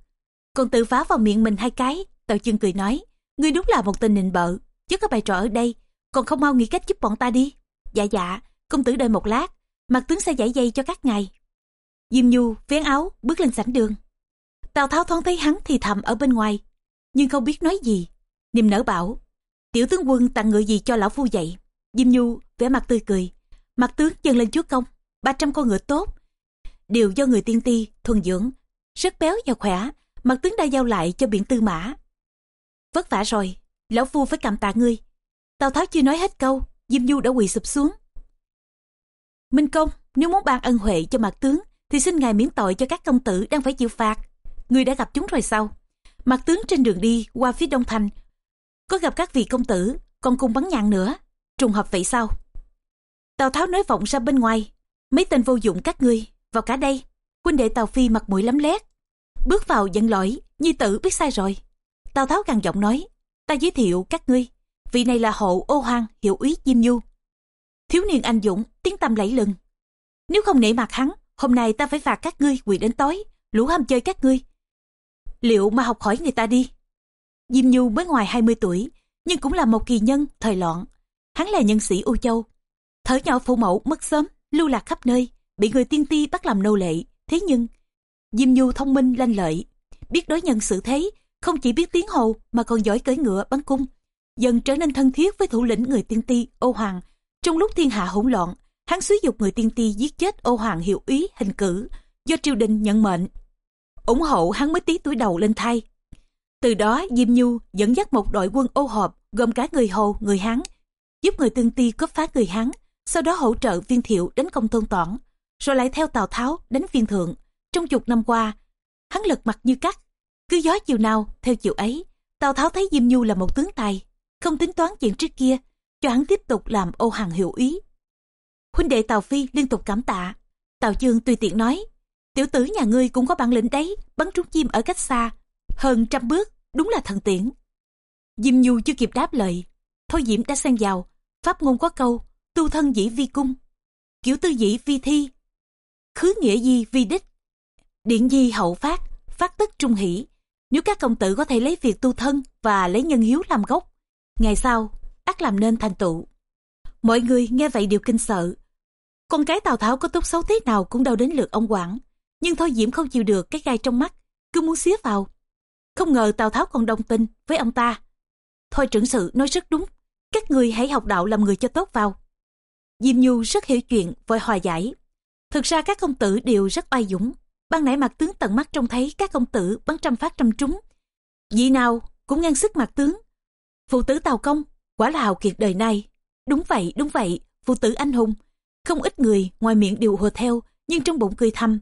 Còn tự phá vào miệng mình hai cái, Tào chân cười nói, ngươi đúng là một tình nịnh bợ, chứ có bài trò ở đây, còn không mau nghĩ cách giúp bọn ta đi. Dạ dạ, công tử đợi một lát, mặt tướng sẽ giải dây cho các ngài. Diêm Du vén áo, bước lên sảnh đường. Tào Tháo thoáng thấy hắn thì thầm ở bên ngoài, nhưng không biết nói gì. Niềm nở bảo, tiểu tướng quân tặng ngựa gì cho lão phu vậy? Diêm Nhu vẻ mặt tươi cười, mặt tướng dâng lên chúa công, 300 con ngựa tốt. Đều do người tiên ti, thuần dưỡng, rất béo và khỏe, mặt tướng đã giao lại cho biển tư mã. Vất vả rồi, lão phu phải cảm tạ ngươi. Tào Tháo chưa nói hết câu, Diêm Du đã quỳ sụp xuống. Minh Công, nếu muốn ban ân huệ cho mặt tướng, thì xin ngài miễn tội cho các công tử đang phải chịu phạt. Người đã gặp chúng rồi sao? Mặt tướng trên đường đi qua phía đông thành, có gặp các vị công tử, còn cùng bắn nhạn nữa. Trùng hợp vậy sao? Tào Tháo nói vọng ra bên ngoài, mấy tên vô dụng các ngươi, vào cả đây. Huynh đệ Tào Phi mặt mũi lắm lét. Bước vào giận lỗi, nhi tử biết sai rồi. Tào Tháo gằn giọng nói, ta giới thiệu các ngươi, vị này là hộ ô hoang hiệu úy Diêm Du. Thiếu niên anh dũng, tiếng tâm lẫy lừng. Nếu không nể mặt hắn, hôm nay ta phải phạt các ngươi quỳ đến tối, lũ ham chơi các ngươi. Liệu mà học hỏi người ta đi? Diêm Nhu mới ngoài 20 tuổi, nhưng cũng là một kỳ nhân thời loạn. Hắn là nhân sĩ U Châu. Thở nhỏ phụ mẫu mất sớm, lưu lạc khắp nơi, bị người tiên ti bắt làm nô lệ. Thế nhưng, Diêm Nhu thông minh lanh lợi, biết đối nhân xử thế, không chỉ biết tiếng hồ mà còn giỏi cưỡi ngựa bắn cung. Dần trở nên thân thiết với thủ lĩnh người tiên ti Ô Hoàng. Trong lúc thiên hạ hỗn loạn, hắn xúi dục người tiên ti giết chết Ô Hoàng hiệu ý hình cử, do triều đình nhận mệnh. ủng hộ hắn mới tí tuổi đầu lên thay. Từ đó Diêm Nhu dẫn dắt một đội quân ô hợp gồm cả người Hồ, người Hán, giúp người tiên ti cướp phá người Hán, sau đó hỗ trợ viên thiệu đánh công tôn toản, rồi lại theo Tào Tháo đánh viên thượng. Trong chục năm qua, hắn lật mặt như cắt, cứ gió chiều nào theo chiều ấy. Tào Tháo thấy Diêm Nhu là một tướng tài, không tính toán chuyện trước kia, cho hắn tiếp tục làm ô hàng hiệu ý. Huynh đệ Tào Phi liên tục cảm tạ. Tào Chương tùy tiện nói, tiểu tử nhà ngươi cũng có bản lĩnh đấy, bắn trúng chim ở cách xa, hơn trăm bước, đúng là thần tiễn. Diêm Nhu chưa kịp đáp lời, Thôi Diễm đã xen vào, pháp ngôn có câu, tu thân dĩ vi cung, kiểu tư dĩ vi thi, khứ nghĩa di vi đích, điện di hậu phát, phát tức trung hỷ. Nếu các công tử có thể lấy việc tu thân và lấy nhân hiếu làm gốc, ngày sau, ắt làm nên thành tựu. Mọi người nghe vậy đều kinh sợ. Con cái Tào Tháo có tốt xấu thế nào cũng đâu đến lượt ông quản. Nhưng Thôi Diễm không chịu được cái gai trong mắt, cứ muốn xía vào. Không ngờ Tào Tháo còn đồng tình với ông ta. Thôi trưởng sự nói rất đúng, các người hãy học đạo làm người cho tốt vào. Diêm Nhu rất hiểu chuyện, vội hòa giải. Thực ra các công tử đều rất oai dũng. Ban nãy mặt tướng tận mắt trông thấy các công tử bắn trăm phát trăm trúng. Vị nào cũng ngang sức mặt tướng. Phụ tử Tào Công, quả là hào kiệt đời nay. Đúng vậy, đúng vậy, phụ tử anh hùng. Không ít người ngoài miệng đều hùa theo, nhưng trong bụng cười thầm.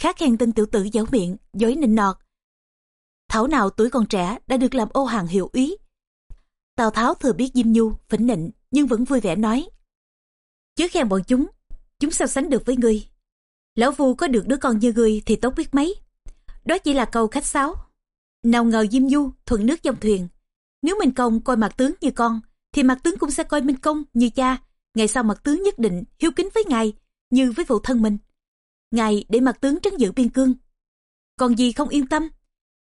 Khá khen tên tiểu tử giấu miệng, dối nịnh nọt. Thảo nào tuổi còn trẻ đã được làm ô hàng hiệu úy. Tào Tháo thừa biết Diêm Nhu, phỉnh nịnh, nhưng vẫn vui vẻ nói. Chứ khen bọn chúng, chúng sao sánh được với ngươi. Lão Phu có được đứa con như ngươi thì tốt biết mấy. Đó chỉ là câu khách sáo. Nào ngờ Diêm Du thuận nước dòng thuyền. Nếu mình Công coi mặt tướng như con, thì mặt tướng cũng sẽ coi Minh Công như cha. Ngày sau mặt tướng nhất định hiếu kính với ngài, như với phụ thân mình. Ngài để mặt tướng trấn giữ biên cương. Còn gì không yên tâm.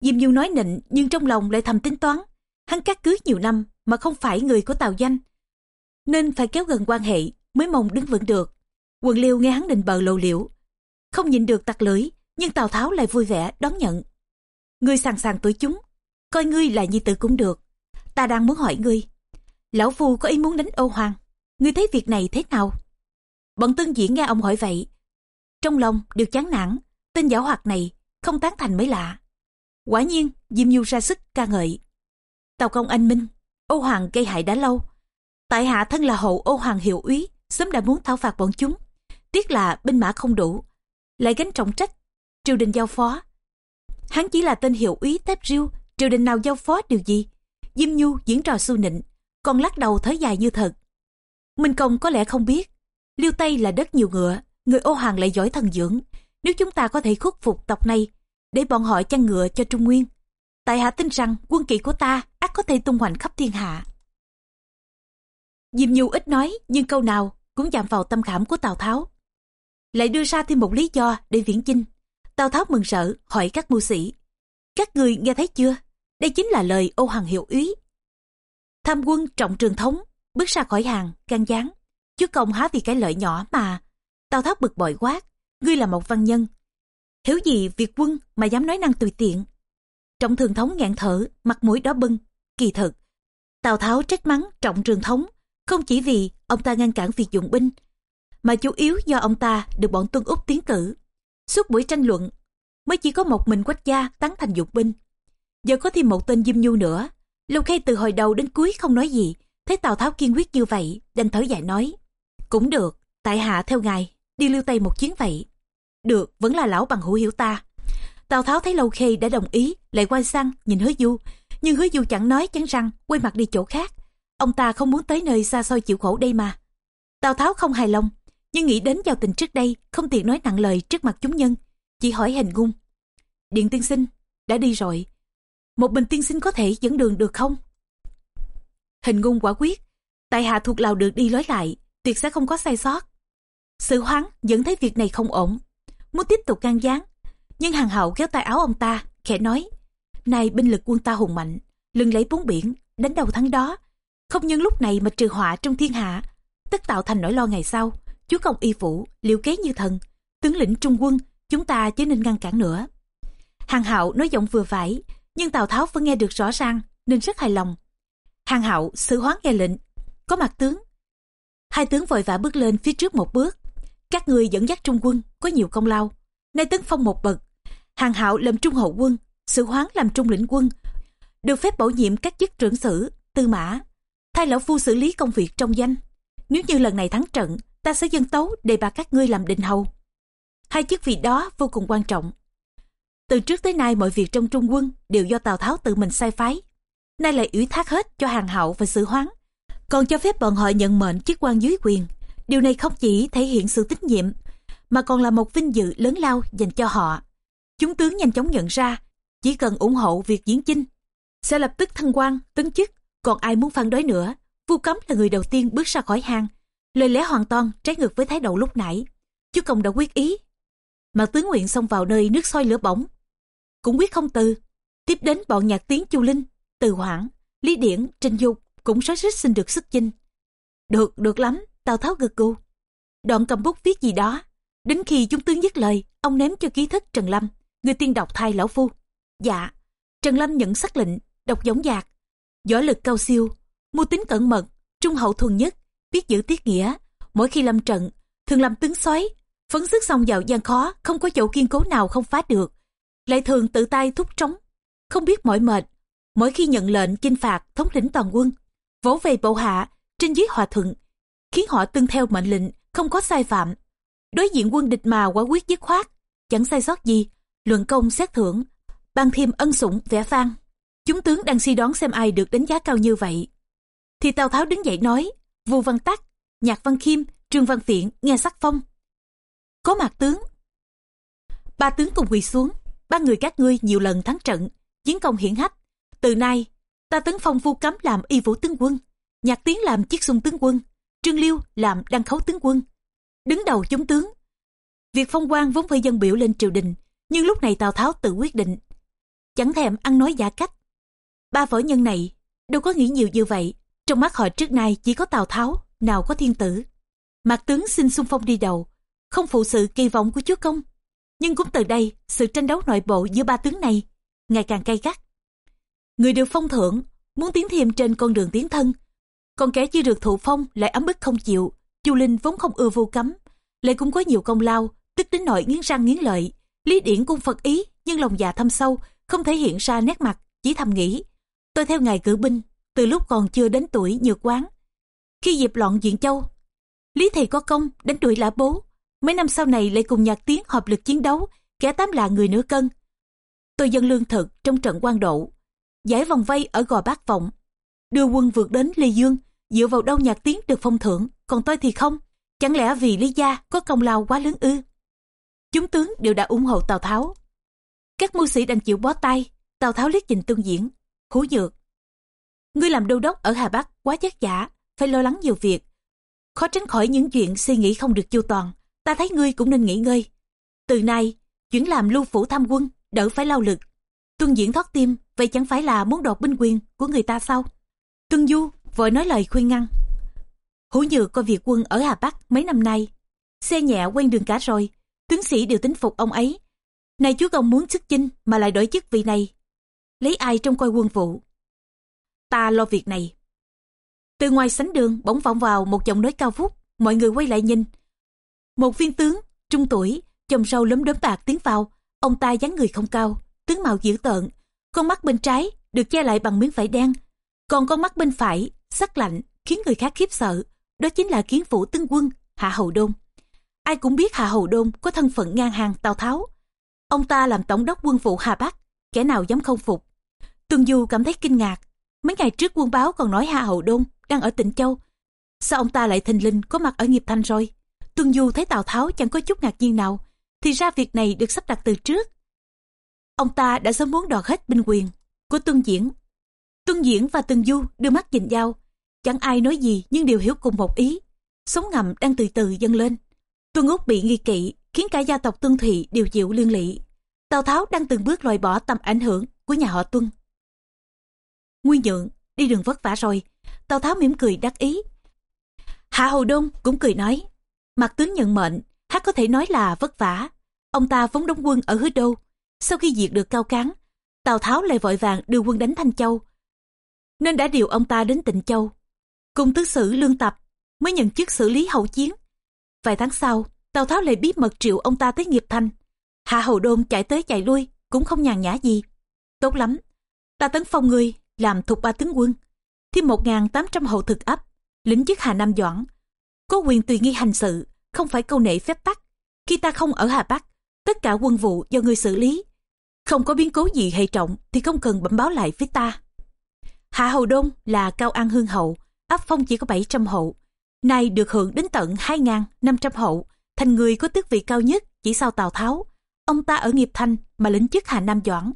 Diêm Du nói nịnh nhưng trong lòng lại thầm tính toán. Hắn cắt cưới nhiều năm mà không phải người của Tào Danh. Nên phải kéo gần quan hệ mới mong đứng vững được. Quần liêu nghe hắn định bờ lộ liễu. Không nhịn được tặc lưỡi, nhưng Tào Tháo lại vui vẻ đón nhận. Ngươi sàng sàng tuổi chúng, coi ngươi là nhi tử cũng được. Ta đang muốn hỏi ngươi. Lão Phu có ý muốn đánh Âu Hoàng. Ngươi thấy việc này thế nào? Bọn tương diễn nghe ông hỏi vậy. Trong lòng đều chán nản, tên giả hoạt này không tán thành mới lạ. Quả nhiên, Diêm Nhu ra sức ca ngợi. Tàu công anh Minh, Âu Hoàng gây hại đã lâu. Tại hạ thân là hậu Âu Hoàng hiệu úy, sớm đã muốn thảo phạt bọn chúng. Tiếc là binh mã không đủ, lại gánh trọng trách, triều đình giao phó. Hắn chỉ là tên hiệu úy tép riêu, triều đình nào giao phó điều gì? Diêm Nhu diễn trò su nịnh, còn lắc đầu thở dài như thật. Minh Công có lẽ không biết, Liêu Tây là đất nhiều ngựa, người ô hoàng lại giỏi thần dưỡng. Nếu chúng ta có thể khuất phục tộc này, để bọn họ chăn ngựa cho Trung Nguyên, tại hạ tin rằng quân kỵ của ta ắt có thể tung hoành khắp thiên hạ. Diêm Nhu ít nói, nhưng câu nào cũng chạm vào tâm khảm của Tào Tháo. Lại đưa ra thêm một lý do để viễn chinh. Tào Tháo mừng rỡ hỏi các mưu sĩ. Các người nghe thấy chưa? Đây chính là lời ô Hoàng hiệu úy. Tham quân trọng trường thống, bước ra khỏi hàng, can gián. Chứ công há vì cái lợi nhỏ mà. Tào Tháo bực bội quát, ngươi là một văn nhân. Hiểu gì việc quân mà dám nói năng tùy tiện. Trọng thường thống ngạn thở, mặt mũi đó bưng. Kỳ thực, Tào Tháo trách mắng trọng trường thống, không chỉ vì ông ta ngăn cản việc dụng binh, mà chủ yếu do ông ta được bọn Tuân Úc tiến cử. Suốt buổi tranh luận, mới chỉ có một mình quách gia tán thành dụng binh. Giờ có thêm một tên Diêm Nhu nữa, Lục Khê từ hồi đầu đến cuối không nói gì, thấy Tào Tháo kiên quyết như vậy, đành thở dài nói. Cũng được, tại hạ theo ngài, đi lưu tây một chuyến vậy. Được, vẫn là lão bằng hữu hiểu ta. Tào Tháo thấy Lâu Khê đã đồng ý, lại quay sang nhìn hứa du. Nhưng hứa du chẳng nói chẳng răng, quay mặt đi chỗ khác. Ông ta không muốn tới nơi xa xôi chịu khổ đây mà. Tào Tháo không hài lòng, nhưng nghĩ đến giao tình trước đây, không tiện nói nặng lời trước mặt chúng nhân. Chỉ hỏi hình ngung. Điện tiên sinh, đã đi rồi. Một mình tiên sinh có thể dẫn đường được không? Hình ngung quả quyết, tại hạ thuộc lào được đi lối lại, tuyệt sẽ không có sai sót. Sự hoáng dẫn thấy việc này không ổn, muốn tiếp tục can gián. Nhưng hàng hậu kéo tay áo ông ta, khẽ nói, nay binh lực quân ta hùng mạnh, lừng lấy bốn biển, đánh đầu thắng đó không nhân lúc này mà trừ họa trong thiên hạ tất tạo thành nỗi lo ngày sau chúa công y phủ liệu kế như thần tướng lĩnh trung quân chúng ta chớ nên ngăn cản nữa hàng hậu nói giọng vừa phải nhưng tào tháo vẫn nghe được rõ ràng nên rất hài lòng. Hàng hậu, xử hoán nghe lệnh. Có mặt tướng. Hai tướng vội vã bước lên phía trước một bước. Các người dẫn dắt trung quân có nhiều công lao. Nay tấn phong một bậc. Hàng hạo làm trung hậu quân sự hoán làm trung lĩnh quân. Được phép bổ nhiệm các chức trưởng sử tư mã. Thay lão phu xử lý công việc trong danh. Nếu như lần này thắng trận ta sẽ dân tấu đề bạt các ngươi làm đình hầu. Hai chức vị đó vô cùng quan trọng từ trước tới nay mọi việc trong trung quân đều do tào tháo tự mình sai phái. Nay lại ủy thác hết cho hàng hậu và sự hoán còn cho phép bọn họ nhận mệnh chức quan dưới quyền. Điều này không chỉ thể hiện sự tín nhiệm, mà còn là một vinh dự lớn lao dành cho họ. Chúng tướng nhanh chóng nhận ra, chỉ cần ủng hộ việc diễn chinh, sẽ lập tức thân quan, tấn chức, còn ai muốn phản đối nữa, vu cấm là người đầu tiên bước ra khỏi hang, lời lẽ hoàn toàn trái ngược với thái độ lúc nãy. Chú công đã quyết ý, mà tướng nguyện xông vào nơi nước sôi lửa bỏng cũng quyết không từ. Tiếp đến bọn nhạc tiếng chu linh, từ hoảng, lý điển, trình dục cũng sói xích xin được sức chinh. Được được lắm, tào tháo gật gù. Đoạn cầm bút viết gì đó, đến khi chúng tướng dứt lời, ông ném cho ký thức trần lâm, người tiên đọc thay lão phu. Dạ trần lâm nhận sắc lệnh đọc giống dạc. Võ lực cao siêu, mưu tính cẩn mật, trung hậu thuần nhất, biết giữ tiết nghĩa. Mỗi khi lâm trận, thường làm tướng xoáy phấn sức xong vào gian khó, không có chỗ kiên cố nào không phá được lại thường tự tay thúc trống. Không biết mỏi mệt, mỗi khi nhận lệnh chinh phạt thống lĩnh toàn quân, vỗ về bộ hạ trên dưới hòa thuận, khiến họ tuân theo mệnh lệnh không có sai phạm. Đối diện quân địch mà quả quyết dứt khoát, chẳng sai sót gì, luận công xét thưởng, ban thêm ân sủng vẻ vang. Chúng tướng đang suy đoán xem ai được đánh giá cao như vậy. Thì tào tháo đứng dậy nói, vu văn tắc, nhạc văn khiêm, trương văn phiện nghe sắc phong. Có mặt tướng. Ba tướng cùng quỳ xuống ba người các ngươi nhiều lần thắng trận, chiến công hiển hách. Từ nay, ta tấn phong vu cấm làm y vũ tướng quân, nhạc tiến làm chiết xung tướng quân, trương liêu làm đăng khấu tướng quân. Đứng đầu chúng tướng. Việc phong quan vốn phải dân biểu lên triều đình, nhưng lúc này tào tháo tự quyết định. Chẳng thèm ăn nói giả cách. Ba võ nhân này đâu có nghĩ nhiều như vậy. Trong mắt họ trước nay chỉ có tào tháo, nào có thiên tử. Mạc tướng xin xung phong đi đầu, không phụ sự kỳ vọng của chúa công nhưng cũng từ đây, sự tranh đấu nội bộ giữa ba tướng này ngày càng cay gắt. Người được phong thưởng muốn tiến thêm trên con đường tiến thân. Còn kẻ chưa được thụ phong lại ấm bức không chịu. Chu linh vốn không ưa vô cấm, lại cũng có nhiều công lao, tức đến nội nghiến răng nghiến lợi. Lý điển cũng phật ý, nhưng lòng dạ thâm sâu, không thể hiện ra nét mặt, chỉ thầm nghĩ, tôi theo ngài cử binh, từ lúc còn chưa đến tuổi nhược quán. Khi dịp loạn diện châu, lý thầy có công đánh đuổi lã bố mấy năm sau này lại cùng nhạc tiếng hợp lực chiến đấu, kẻ tám là người nửa cân. Tôi dân lương thực trong trận quan độ, giải vòng vây ở gò bát vọng, đưa quân vượt đến lê dương, dựa vào đâu nhạc tiếng được phong thưởng, còn tôi thì không. Chẳng lẽ vì lý gia có công lao quá lớn ư? Chúng tướng đều đã ủng hộ tào tháo. Các mưu sĩ đành chịu bó tay, tào tháo liếc nhìn tương diễn, hú dược. Ngươi làm đô đốc ở hà bắc quá chất giả, phải lo lắng nhiều việc. Khó tránh khỏi những chuyện suy nghĩ không được chu toàn ta thấy ngươi cũng nên nghỉ ngơi. Từ nay, chuyển làm lưu phủ tham quân, đỡ phải lao lực. Tuân diễn thoát tim, vậy chẳng phải là muốn đoạt binh quyền của người ta sao? Tuân du vội nói lời khuyên ngăn. Hữu nhược coi việc quân ở hà bắc mấy năm nay. Xe nhẹ quen đường cả rồi, tướng sĩ đều tính phục ông ấy. Nay chúa công muốn chức chinh mà lại đổi chức vị này. Lấy ai trong coi quân vụ? Ta lo việc này. Từ ngoài sánh đường bỗng vọng vào một giọng nói cao phúc mọi người quay lại nhìn một viên tướng, trung tuổi, chồng râu lấm đốm bạc tiến vào. Ông ta dáng người không cao, tướng mạo dữ tợn. Con mắt bên trái được che lại bằng miếng vải đen. Còn con mắt bên phải sắc lạnh, khiến người khác khiếp sợ. Đó chính là kiến phủ tướng quân, hạ hầu đôn. Ai cũng biết hạ hầu đôn có thân phận ngang hàng, tào tháo. Ông ta làm tổng đốc quân vụ hà bắc, kẻ nào dám không phục. Tuần du cảm thấy kinh ngạc. Mấy ngày trước quân báo còn nói hạ hầu đôn đang ở tỉnh châu. Sao ông ta lại thình linh có mặt ở nghiệp thanh rồi? Tuân du thấy tào tháo chẳng có chút ngạc nhiên nào thì ra việc này được sắp đặt từ trước. Ông ta đã sớm muốn đoạt hết binh quyền của tuân diễn. Tuân diễn và tuân du đưa mắt nhìn nhau chẳng ai nói gì nhưng đều hiểu cùng một ý. Sống ngầm đang từ từ dâng lên. Tuân úc bị nghi kỵ khiến cả gia tộc tuân thụy đều chịu liên lụy. Tào tháo đang từng bước loại bỏ tầm ảnh hưởng của nhà họ tuân. Nguyên nhượng đi đường vất vả rồi. Tào Tháo mỉm cười đắc ý. Hạ Hầu Đông cũng cười nói, mặt tướng nhận mệnh, hát có thể nói là vất vả. Ông ta vốn đóng quân ở hứa đô. Sau khi diệt được cao cán, Tào Tháo lại vội vàng đưa quân đánh Thanh Châu. Nên đã điều ông ta đến Tịnh Châu. Cùng tứ sử lương tập mới nhận chức xử lý hậu chiến. Vài tháng sau, Tào Tháo lại bí mật triệu ông ta tới nghiệp thanh. Hạ Hầu Đôn chạy tới chạy lui, cũng không nhàn nhã gì. Tốt lắm, ta tấn phong ngươi, làm thuộc ba tướng quân. Thêm 1.800 hậu thực ấp, lĩnh chức Hà Nam Doãn. Có quyền tùy nghi hành sự, không phải câu nệ phép tắc. Khi ta không ở Hà Bắc, tất cả quân vụ do người xử lý. Không có biến cố gì hệ trọng thì không cần bẩm báo lại với ta. Hạ Hầu Đôn là cao an hương hậu, áp phong chỉ có 700 hậu. Nay được hưởng đến tận 2.500 hậu, thành người có tước vị cao nhất chỉ sau Tào Tháo. Ông ta ở nghiệp thanh mà lĩnh chức Hà Nam Doãn.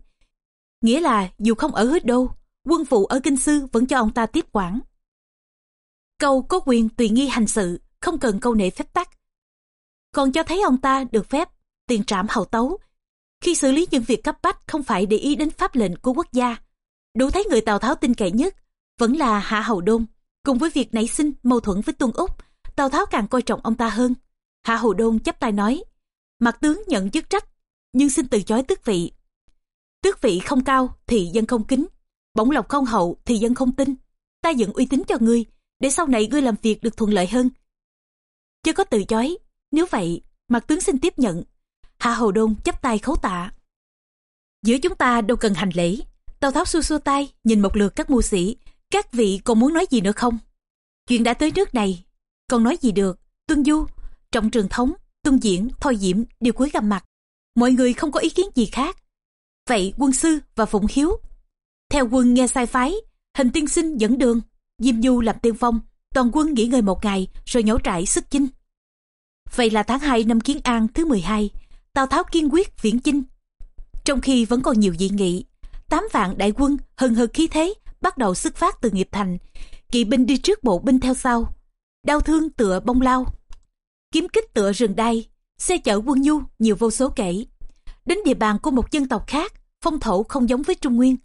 Nghĩa là dù không ở hết đô, quân vụ ở Kinh Sư vẫn cho ông ta tiếp quản. Câu có quyền tùy nghi hành sự, không cần câu nệ phép tắc. Còn cho thấy ông ta được phép tiền trạm hậu tấu. Khi xử lý những việc cấp bách không phải để ý đến pháp lệnh của quốc gia. Đủ thấy người Tào Tháo tin cậy nhất vẫn là Hạ Hầu Đôn. Cùng với việc nảy sinh mâu thuẫn với Tuân Úc, Tào Tháo càng coi trọng ông ta hơn. Hạ Hầu Đôn chấp tay nói, mặt tướng nhận chức trách, nhưng xin từ chối tước vị. Tước vị không cao thì dân không kính, bổng lộc không hậu thì dân không tin. Ta dựng uy tín cho ngươi, để sau này ngươi làm việc được thuận lợi hơn. Chưa có từ chối, nếu vậy, mặt tướng xin tiếp nhận. Hạ Hầu Đôn chấp tay khấu tạ. Giữa chúng ta đâu cần hành lễ. Tào Tháo xua xua tay, nhìn một lượt các mưu sĩ. Các vị còn muốn nói gì nữa không? Chuyện đã tới nước này, còn nói gì được? Tuân Du, Trọng Trường Thống, Tuân Diễn, Thôi Diễm đều cúi gằm mặt. Mọi người không có ý kiến gì khác. Vậy quân sư và Phụng Hiếu. Theo quân nghe sai phái, hình tiên sinh dẫn đường, Diêm Du làm tiên phong, toàn quân nghỉ ngơi một ngày rồi nhổ trại sức chinh. Vậy là tháng 2 năm Kiến An thứ 12, Tào Tháo kiên quyết viễn chinh. Trong khi vẫn còn nhiều dị nghị, tám vạn đại quân hừng hực khí thế bắt đầu xuất phát từ nghiệp thành, kỵ binh đi trước bộ binh theo sau, đau thương tựa bông lao, kiếm kích tựa rừng đai, xe chở quân nhu nhiều vô số kể. Đến địa bàn của một dân tộc khác, phong thổ không giống với Trung Nguyên.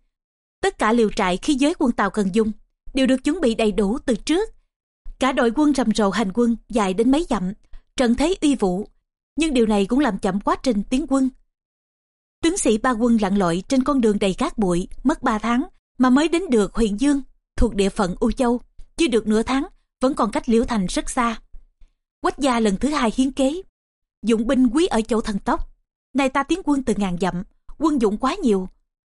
Tất cả liều trại khi giới quân Tàu cần dùng đều được chuẩn bị đầy đủ từ trước. Cả đội quân rầm rộ hành quân dài đến mấy dặm, trận thế uy vũ, nhưng điều này cũng làm chậm quá trình tiến quân. Tướng sĩ ba quân lặn lội trên con đường đầy cát bụi, mất ba tháng mà mới đến được huyện Dương, thuộc địa phận U Châu, chưa được nửa tháng, vẫn còn cách Liễu Thành rất xa. Quách gia lần thứ hai hiến kế, dụng binh quý ở chỗ thần tốc. Này ta tiến quân từ ngàn dặm, quân dụng quá nhiều,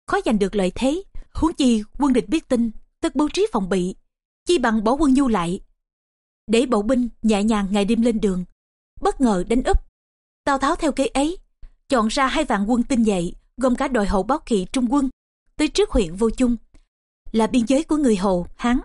khó giành được lợi thế. Huống chi quân địch biết tin, tức bố trí phòng bị, chi bằng bỏ quân nhu lại. Để bộ binh nhẹ nhàng ngày đêm lên đường, bất ngờ đánh úp. Tào Tháo theo kế ấy, chọn ra hai vạn quân tinh nhuệ gồm cả đội hậu báo kỵ trung quân tới trước huyện vô chung là biên giới của người hồ hán